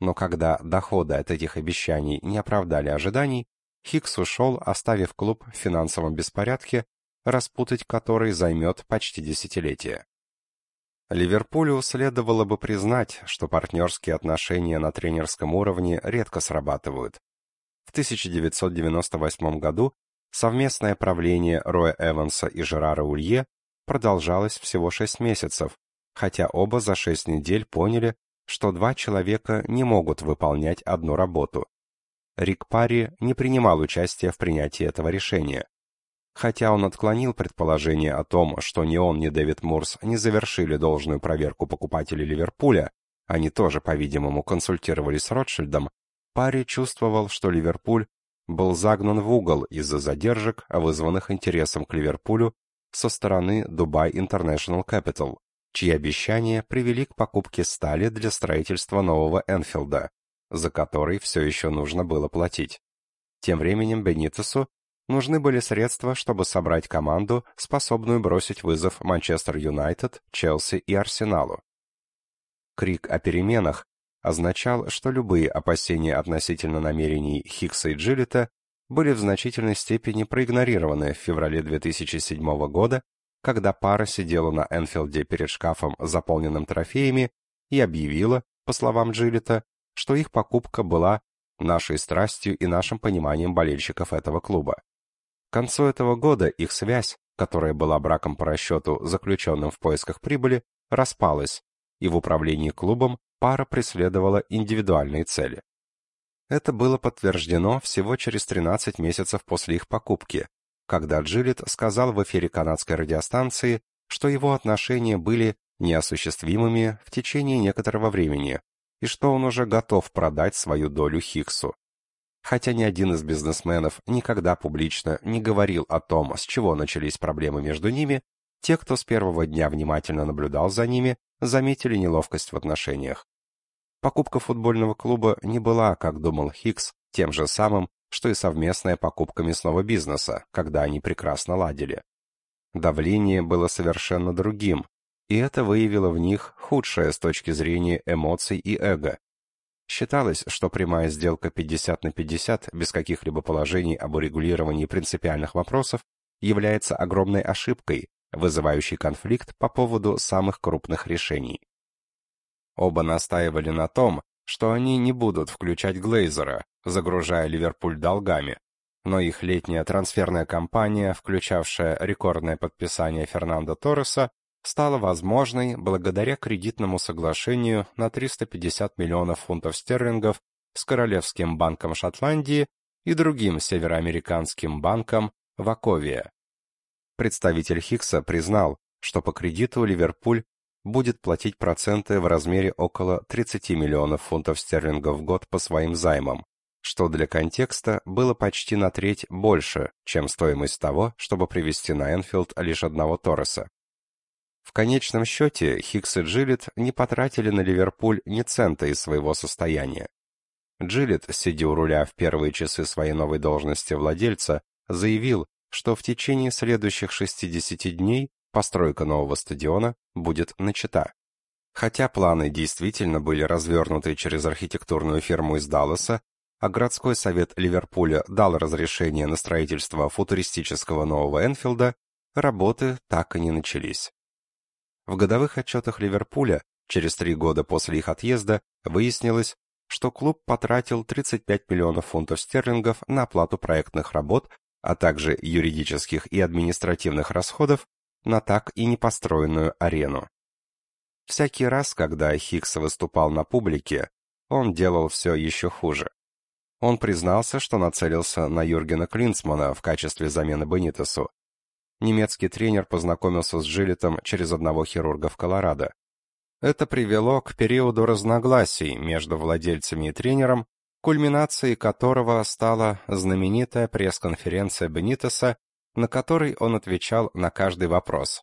Но когда доходы от этих обещаний не оправдали ожиданий, Хикс ушел, оставив клуб в финансовом беспорядке, распутать который займет почти десятилетие. Ливерпулю следовало бы признать, что партнерские отношения на тренерском уровне редко срабатывают. В 1998 году совместное правление Роя Эванса и Жерара Улье продолжалось всего шесть месяцев, хотя оба за шесть недель поняли, что два человека не могут выполнять одну работу. Рик Парри не принимал участия в принятии этого решения. Хотя он отклонил предположение о том, что ни он, ни Дэвид Мурс не завершили должную проверку покупателей Ливерпуля, они тоже, по-видимому, консультировались с Ротшильдом, Парри чувствовал, что Ливерпуль был загнан в угол из-за задержек, вызванных интересом к Ливерпулю со стороны Dubai International Capital, чьи обещания привели к покупке стали для строительства нового Энфилда, за который все еще нужно было платить. Тем временем Бенитесу нужны были средства, чтобы собрать команду, способную бросить вызов Манчестер Юнайтед, Челси и Арсеналу. Крик о переменах означал, что любые опасения относительно намерений Хиггса и Джилета были в значительной степени проигнорированы в феврале 2007 года, когда пара сидела на Энфилде перед шкафом, заполненным трофеями, и объявила, по словам Джилета, что их покупка была нашей страстью и нашим пониманием болельщиков этого клуба. К концу этого года их связь, которая была браком по расчету, заключенным в поисках прибыли, распалась, и в управлении клубом пара преследовала индивидуальные цели. Это было подтверждено всего через 13 месяцев после их покупки, когда Джилет сказал в эфире канадской радиостанции, что его отношения были неосуществимыми в течение некоторого времени и что он уже готов продать свою долю Хиксу хотя ни один из бизнесменов никогда публично не говорил о том, с чего начались проблемы между ними, те, кто с первого дня внимательно наблюдал за ними, заметили неловкость в отношениях. Покупка футбольного клуба не была, как думал Хикс, тем же самым, что и совместная покупка мясного бизнеса, когда они прекрасно ладили. Давление было совершенно другим, и это выявило в них худшее с точки зрения эмоций и эго, Считалось, что прямая сделка 50 на 50 без каких-либо положений об урегулировании принципиальных вопросов является огромной ошибкой, вызывающей конфликт по поводу самых крупных решений. Оба настаивали на том, что они не будут включать Глейзера, загружая Ливерпуль долгами, но их летняя трансферная кампания, включавшая рекордное подписание Фернандо Торреса, стала возможной благодаря кредитному соглашению на 350 миллионов фунтов стерлингов с Королевским банком Шотландии и другим североамериканским банком Ваковия. Представитель Хикса признал, что по кредиту Ливерпуль будет платить проценты в размере около 30 миллионов фунтов стерлингов в год по своим займам, что для контекста было почти на треть больше, чем стоимость того, чтобы привести на Энфилд лишь одного Торреса. В конечном счете Хикс и Джилет не потратили на Ливерпуль ни цента из своего состояния. Джилет, сидя у руля в первые часы своей новой должности владельца, заявил, что в течение следующих 60 дней постройка нового стадиона будет начата. Хотя планы действительно были развернуты через архитектурную фирму из Далласа, а городской совет Ливерпуля дал разрешение на строительство футуристического нового Энфилда, работы так и не начались. В годовых отчетах Ливерпуля через три года после их отъезда выяснилось, что клуб потратил 35 миллионов фунтов стерлингов на оплату проектных работ, а также юридических и административных расходов на так и не построенную арену. Всякий раз, когда Хикс выступал на публике, он делал все еще хуже. Он признался, что нацелился на Юргена Клинсмана в качестве замены Бенитесу, немецкий тренер познакомился с Джилетом через одного хирурга в Колорадо. Это привело к периоду разногласий между владельцами и тренером, кульминацией которого стала знаменитая пресс-конференция Бенитеса, на которой он отвечал на каждый вопрос.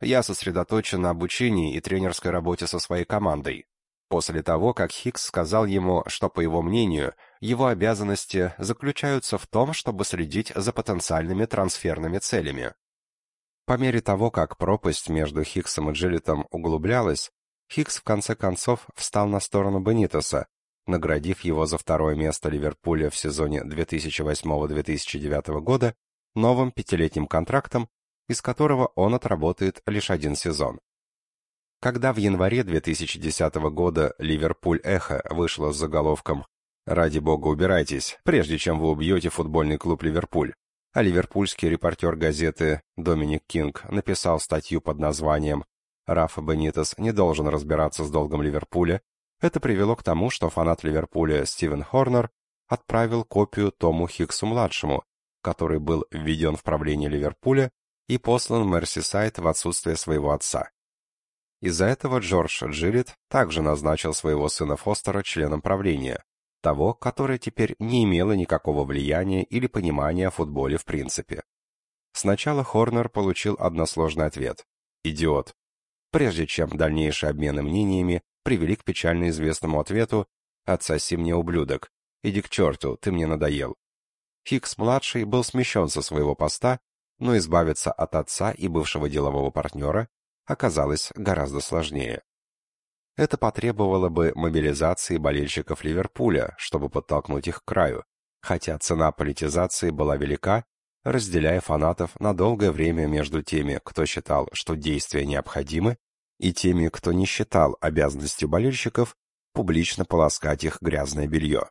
«Я сосредоточен на обучении и тренерской работе со своей командой», после того, как Хикс сказал ему, что, по его мнению, его обязанности заключаются в том, чтобы следить за потенциальными трансферными целями. По мере того, как пропасть между Хиксом и Джилетом углублялась, Хикс в конце концов встал на сторону Бенитоса, наградив его за второе место Ливерпуля в сезоне 2008-2009 года новым пятилетним контрактом, из которого он отработает лишь один сезон. Когда в январе 2010 года Ливерпуль Эхо вышло с заголовком «Ради бога убирайтесь, прежде чем вы убьете футбольный клуб Ливерпуль», а ливерпульский репортер газеты Доминик Кинг написал статью под названием «Рафа Бенитес не должен разбираться с долгом Ливерпуля», это привело к тому, что фанат Ливерпуля Стивен Хорнер отправил копию Тому Хиксу-младшему, который был введен в правление Ливерпуля и послан Мерсисайд в отсутствие своего отца. Из-за этого Джордж Джилет также назначил своего сына Фостера членом правления, того, которое теперь не имело никакого влияния или понимания о футболе в принципе. Сначала Хорнер получил односложный ответ «Идиот», прежде чем дальнейшие обмены мнениями привели к печально известному ответу «Отсоси мне, ублюдок! Иди к черту, ты мне надоел!». Хикс-младший был смещен со своего поста, но избавиться от отца и бывшего делового партнера оказалось гораздо сложнее. Это потребовало бы мобилизации болельщиков Ливерпуля, чтобы подтолкнуть их к краю, хотя цена политизации была велика, разделяя фанатов на долгое время между теми, кто считал, что действия необходимы, и теми, кто не считал обязанностью болельщиков публично полоскать их грязное белье.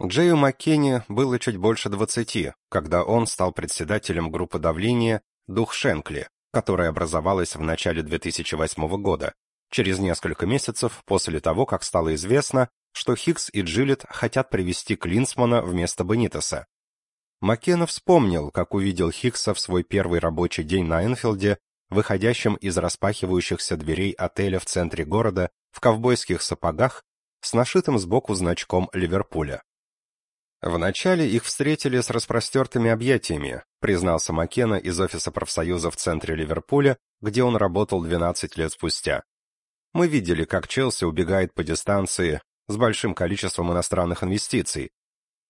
Джею Маккенни было чуть больше двадцати, когда он стал председателем группы давления «Дух Шенкли», которая образовалась в начале 2008 года, через несколько месяцев после того, как стало известно, что Хикс и Джилет хотят привести Клинсмана вместо Бенитеса. Маккена вспомнил, как увидел Хикса в свой первый рабочий день на Энфилде, выходящим из распахивающихся дверей отеля в центре города в ковбойских сапогах с нашитым сбоку значком Ливерпуля. Вначале их встретили с распростертыми объятиями, признался Маккена из офиса профсоюза в центре Ливерпуля, где он работал 12 лет спустя. Мы видели, как Челси убегает по дистанции с большим количеством иностранных инвестиций.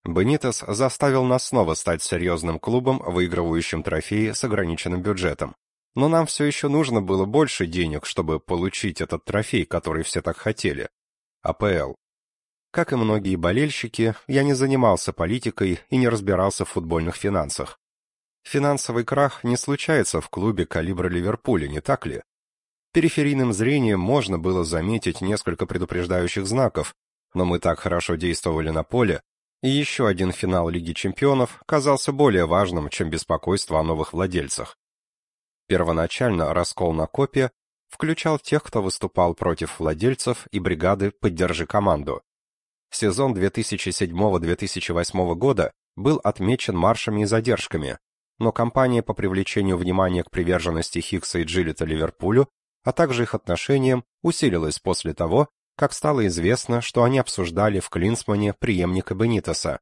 Бенитес заставил нас снова стать серьезным клубом, выигрывающим трофеи с ограниченным бюджетом. Но нам все еще нужно было больше денег, чтобы получить этот трофей, который все так хотели. АПЛ. Как и многие болельщики, я не занимался политикой и не разбирался в футбольных финансах. Финансовый крах не случается в клубе калибра Ливерпуля, не так ли? Периферийным зрением можно было заметить несколько предупреждающих знаков, но мы так хорошо действовали на поле, и еще один финал Лиги чемпионов казался более важным, чем беспокойство о новых владельцах. Первоначально раскол на копе включал тех, кто выступал против владельцев и бригады «Поддержи команду». Сезон 2007-2008 года был отмечен маршами и задержками, но кампания по привлечению внимания к приверженности Хиггса и Джилета Ливерпулю а также их отношениям, усилилось после того, как стало известно, что они обсуждали в Клинсмане преемника Бенитоса.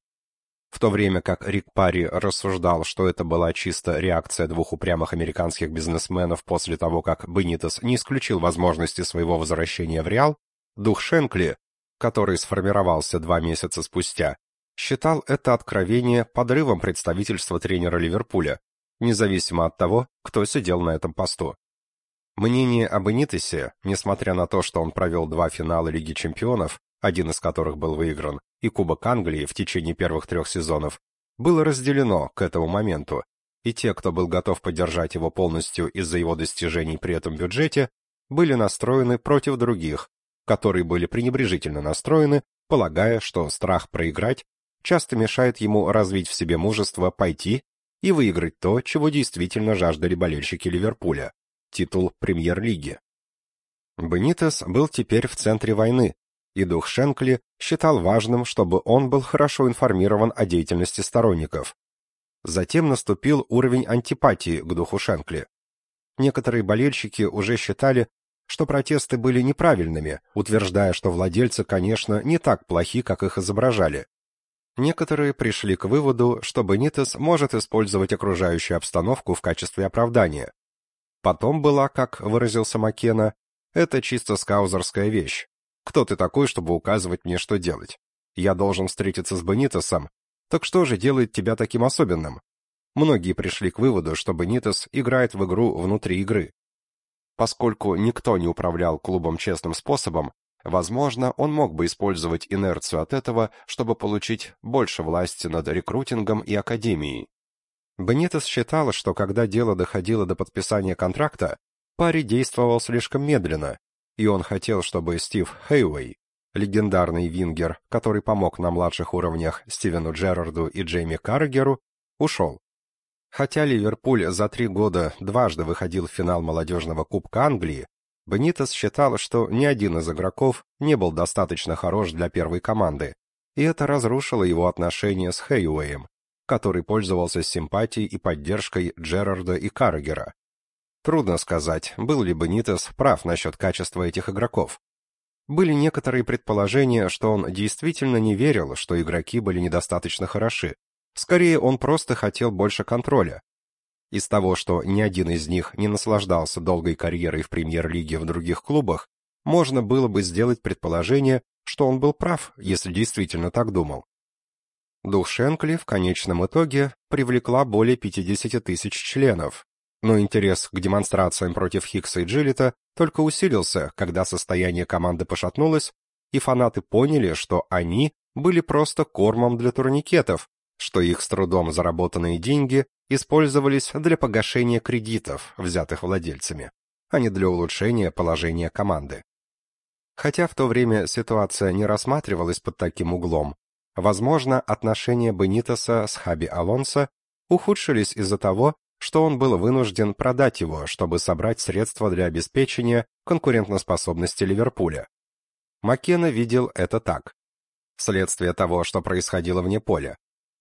В то время как Рик Парри рассуждал, что это была чисто реакция двух упрямых американских бизнесменов после того, как Бенитос не исключил возможности своего возвращения в Реал, дух Шенкли, который сформировался два месяца спустя, считал это откровение подрывом представительства тренера Ливерпуля, независимо от того, кто сидел на этом посту. Мнение об Энитесе, несмотря на то, что он провел два финала Лиги чемпионов, один из которых был выигран, и Кубок Англии в течение первых трех сезонов, было разделено к этому моменту, и те, кто был готов поддержать его полностью из-за его достижений при этом бюджете, были настроены против других, которые были пренебрежительно настроены, полагая, что страх проиграть часто мешает ему развить в себе мужество пойти и выиграть то, чего действительно жаждали болельщики Ливерпуля титул премьер-лиги. Бенитес был теперь в центре войны, и дух Шенкли считал важным, чтобы он был хорошо информирован о деятельности сторонников. Затем наступил уровень антипатии к духу Шенкли. Некоторые болельщики уже считали, что протесты были неправильными, утверждая, что владельцы, конечно, не так плохи, как их изображали. Некоторые пришли к выводу, что Бенитес может использовать окружающую обстановку в качестве оправдания. Потом была, как выразился Маккена, это чисто скаузерская вещь. Кто ты такой, чтобы указывать мне, что делать? Я должен встретиться с Бенитосом. Так что же делает тебя таким особенным? Многие пришли к выводу, что Бенитос играет в игру внутри игры. Поскольку никто не управлял клубом честным способом, Возможно, он мог бы использовать инерцию от этого, чтобы получить больше власти над рекрутингом и академией. Бенитес считал, что когда дело доходило до подписания контракта, Пари действовал слишком медленно, и он хотел, чтобы Стив Хейуэй, легендарный вингер, который помог на младших уровнях Стивену Джерарду и Джейми Каррегеру, ушел. Хотя Ливерпуль за три года дважды выходил в финал молодежного Кубка Англии, Бенитес считал, что ни один из игроков не был достаточно хорош для первой команды, и это разрушило его отношения с Хейуэем, который пользовался симпатией и поддержкой Джерарда и Каррегера. Трудно сказать, был ли Бенитес прав насчет качества этих игроков. Были некоторые предположения, что он действительно не верил, что игроки были недостаточно хороши. Скорее, он просто хотел больше контроля, из того, что ни один из них не наслаждался долгой карьерой в премьер-лиге в других клубах, можно было бы сделать предположение, что он был прав, если действительно так думал. Дух Шенкли в конечном итоге привлекла более 50 тысяч членов, но интерес к демонстрациям против Хикса и Джилета только усилился, когда состояние команды пошатнулось, и фанаты поняли, что они были просто кормом для турникетов, что их с трудом заработанные деньги использовались для погашения кредитов, взятых владельцами, а не для улучшения положения команды. Хотя в то время ситуация не рассматривалась под таким углом, возможно, отношения Бенитоса с Хаби Алонсо ухудшились из-за того, что он был вынужден продать его, чтобы собрать средства для обеспечения конкурентоспособности Ливерпуля. Маккена видел это так. Следствие того, что происходило вне поля.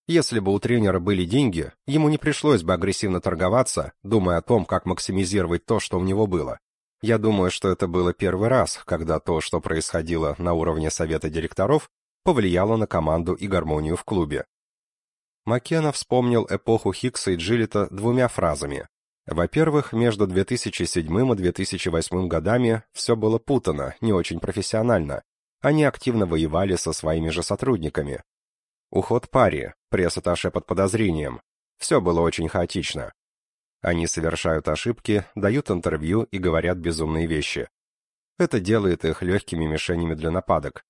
Если бы у тренера были деньги, ему не пришлось бы агрессивно торговаться, думая о том, как максимизировать то, что у него было. Я думаю, что это было первый раз, когда то, что происходило на уровне совета директоров, повлияло на команду и гармонию в клубе. Маккена вспомнил эпоху Хикса и Джилета двумя фразами. Во-первых, между 2007 и 2008 годами все было путано, не очень профессионально. Они активно воевали со своими же сотрудниками, Уход пари, пресс-атташе под подозрением. Все было очень хаотично. Они совершают ошибки, дают интервью и говорят безумные вещи. Это делает их легкими мишенями для нападок.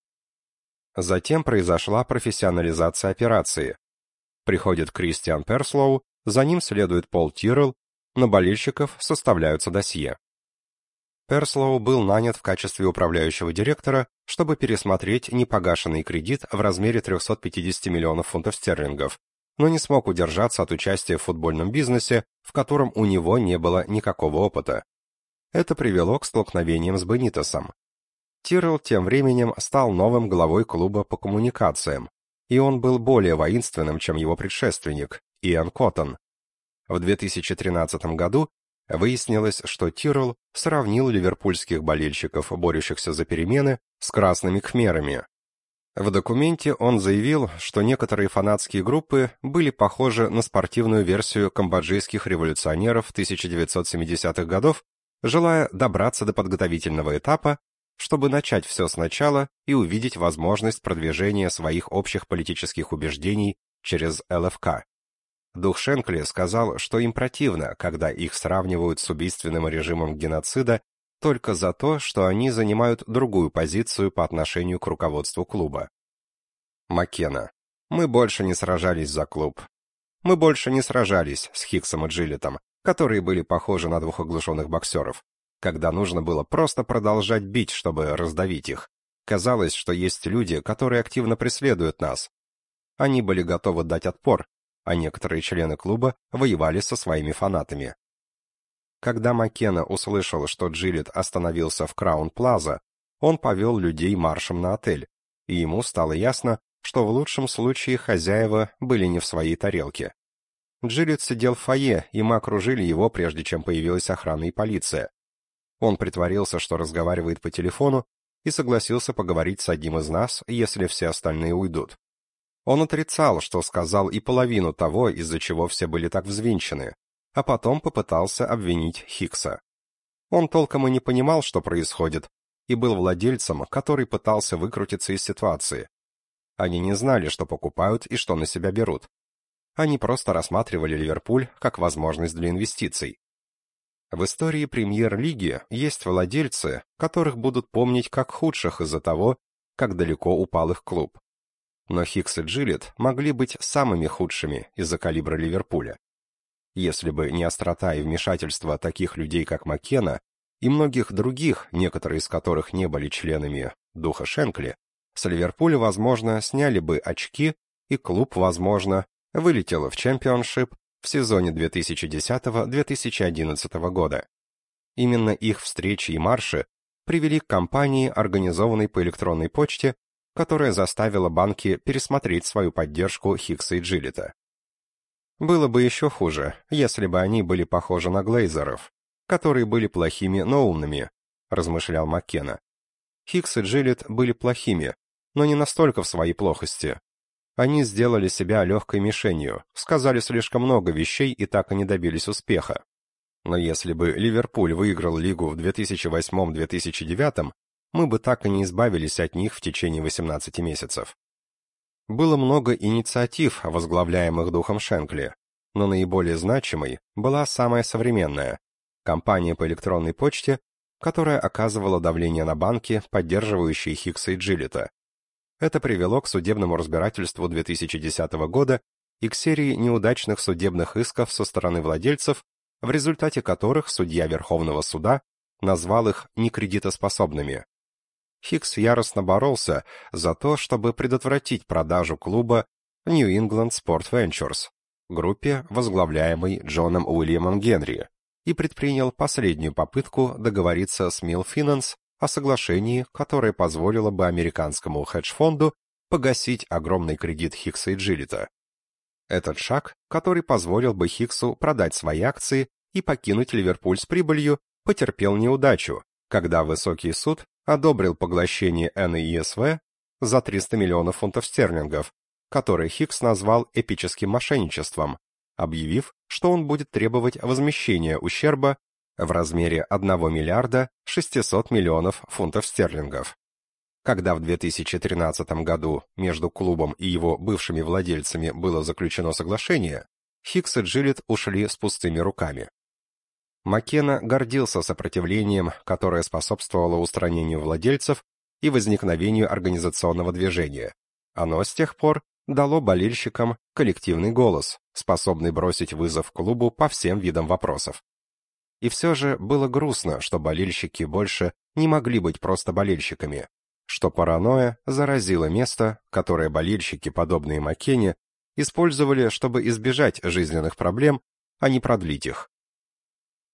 Затем произошла профессионализация операции. Приходит Кристиан Перслоу, за ним следует Пол Тиррелл, на болельщиков составляются досье. Перслоу был нанят в качестве управляющего директора, чтобы пересмотреть непогашенный кредит в размере 350 миллионов фунтов стерлингов, но не смог удержаться от участия в футбольном бизнесе, в котором у него не было никакого опыта. Это привело к столкновениям с Бенитосом. Тиррелл тем временем стал новым главой клуба по коммуникациям, и он был более воинственным, чем его предшественник, Иэн Коттон. В 2013 году Выяснилось, что Тирл сравнил ливерпульских болельщиков, борющихся за перемены, с красными кхмерами. В документе он заявил, что некоторые фанатские группы были похожи на спортивную версию камбоджийских революционеров 1970-х годов, желая добраться до подготовительного этапа, чтобы начать все сначала и увидеть возможность продвижения своих общих политических убеждений через ЛФК. Дух Шенкли сказал, что им противно, когда их сравнивают с убийственным режимом геноцида только за то, что они занимают другую позицию по отношению к руководству клуба. Маккена. Мы больше не сражались за клуб. Мы больше не сражались с Хиксом и Джилетом, которые были похожи на двух оглушенных боксеров, когда нужно было просто продолжать бить, чтобы раздавить их. Казалось, что есть люди, которые активно преследуют нас. Они были готовы дать отпор, а некоторые члены клуба воевали со своими фанатами. Когда Маккена услышал, что Джилет остановился в Краун-Плаза, он повел людей маршем на отель, и ему стало ясно, что в лучшем случае хозяева были не в своей тарелке. Джилет сидел в фойе, и мы окружили его, прежде чем появилась охрана и полиция. Он притворился, что разговаривает по телефону, и согласился поговорить с одним из нас, если все остальные уйдут. Он отрицал, что сказал и половину того, из-за чего все были так взвинчены, а потом попытался обвинить Хикса. Он толком и не понимал, что происходит, и был владельцем, который пытался выкрутиться из ситуации. Они не знали, что покупают и что на себя берут. Они просто рассматривали Ливерпуль как возможность для инвестиций. В истории премьер-лиги есть владельцы, которых будут помнить как худших из-за того, как далеко упал их клуб. Но Хикс и Джилет могли быть самыми худшими из-за калибра Ливерпуля. Если бы не острота и вмешательство таких людей, как Маккена, и многих других, некоторые из которых не были членами духа Шенкли, с Ливерпуля, возможно, сняли бы очки, и клуб, возможно, вылетел в чемпионшип в сезоне 2010-2011 года. Именно их встречи и марши привели к кампании, организованной по электронной почте, которая заставила банки пересмотреть свою поддержку Хиггса и Джилета. Было бы еще хуже, если бы они были похожи на Глейзеров, которые были плохими, но умными, размышлял Маккена. Хиггс и Джилет были плохими, но не настолько в своей плохости. Они сделали себя легкой мишенью, сказали слишком много вещей и так и не добились успеха. Но если бы Ливерпуль выиграл лигу в 2008-2009, мы бы так и не избавились от них в течение 18 месяцев. Было много инициатив, возглавляемых духом Шенкли, но наиболее значимой была самая современная – компания по электронной почте, которая оказывала давление на банки, поддерживающие Хиггса и Джилета. Это привело к судебному разбирательству 2010 года и к серии неудачных судебных исков со стороны владельцев, в результате которых судья Верховного суда назвал их некредитоспособными. Хикс яростно боролся за то, чтобы предотвратить продажу клуба New England Sport Ventures, группе, возглавляемой Джоном Уильямом Генри, и предпринял последнюю попытку договориться с Mill Finance о соглашении, которое позволило бы американскому хедж-фонду погасить огромный кредит Хикса и Джилета. Этот шаг, который позволил бы Хиксу продать свои акции и покинуть Ливерпуль с прибылью, потерпел неудачу, когда высокий суд одобрил поглощение НИСВ за 300 миллионов фунтов стерлингов, который Хикс назвал эпическим мошенничеством, объявив, что он будет требовать возмещения ущерба в размере 1 миллиарда 600 миллионов фунтов стерлингов. Когда в 2013 году между клубом и его бывшими владельцами было заключено соглашение, Хикс и Джилет ушли с пустыми руками. Маккена гордился сопротивлением, которое способствовало устранению владельцев и возникновению организационного движения. Оно с тех пор дало болельщикам коллективный голос, способный бросить вызов клубу по всем видам вопросов. И все же было грустно, что болельщики больше не могли быть просто болельщиками, что паранойя заразила место, которое болельщики, подобные Маккене, использовали, чтобы избежать жизненных проблем, а не продлить их.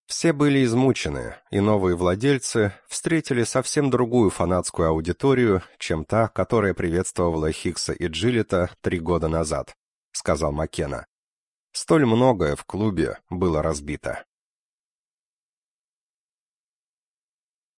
Все были измучены, и новые владельцы встретили совсем другую фанатскую аудиторию, чем та, которая приветствовала Хиггса и Джилета три года назад, сказал Маккена. Столь многое в клубе было разбито.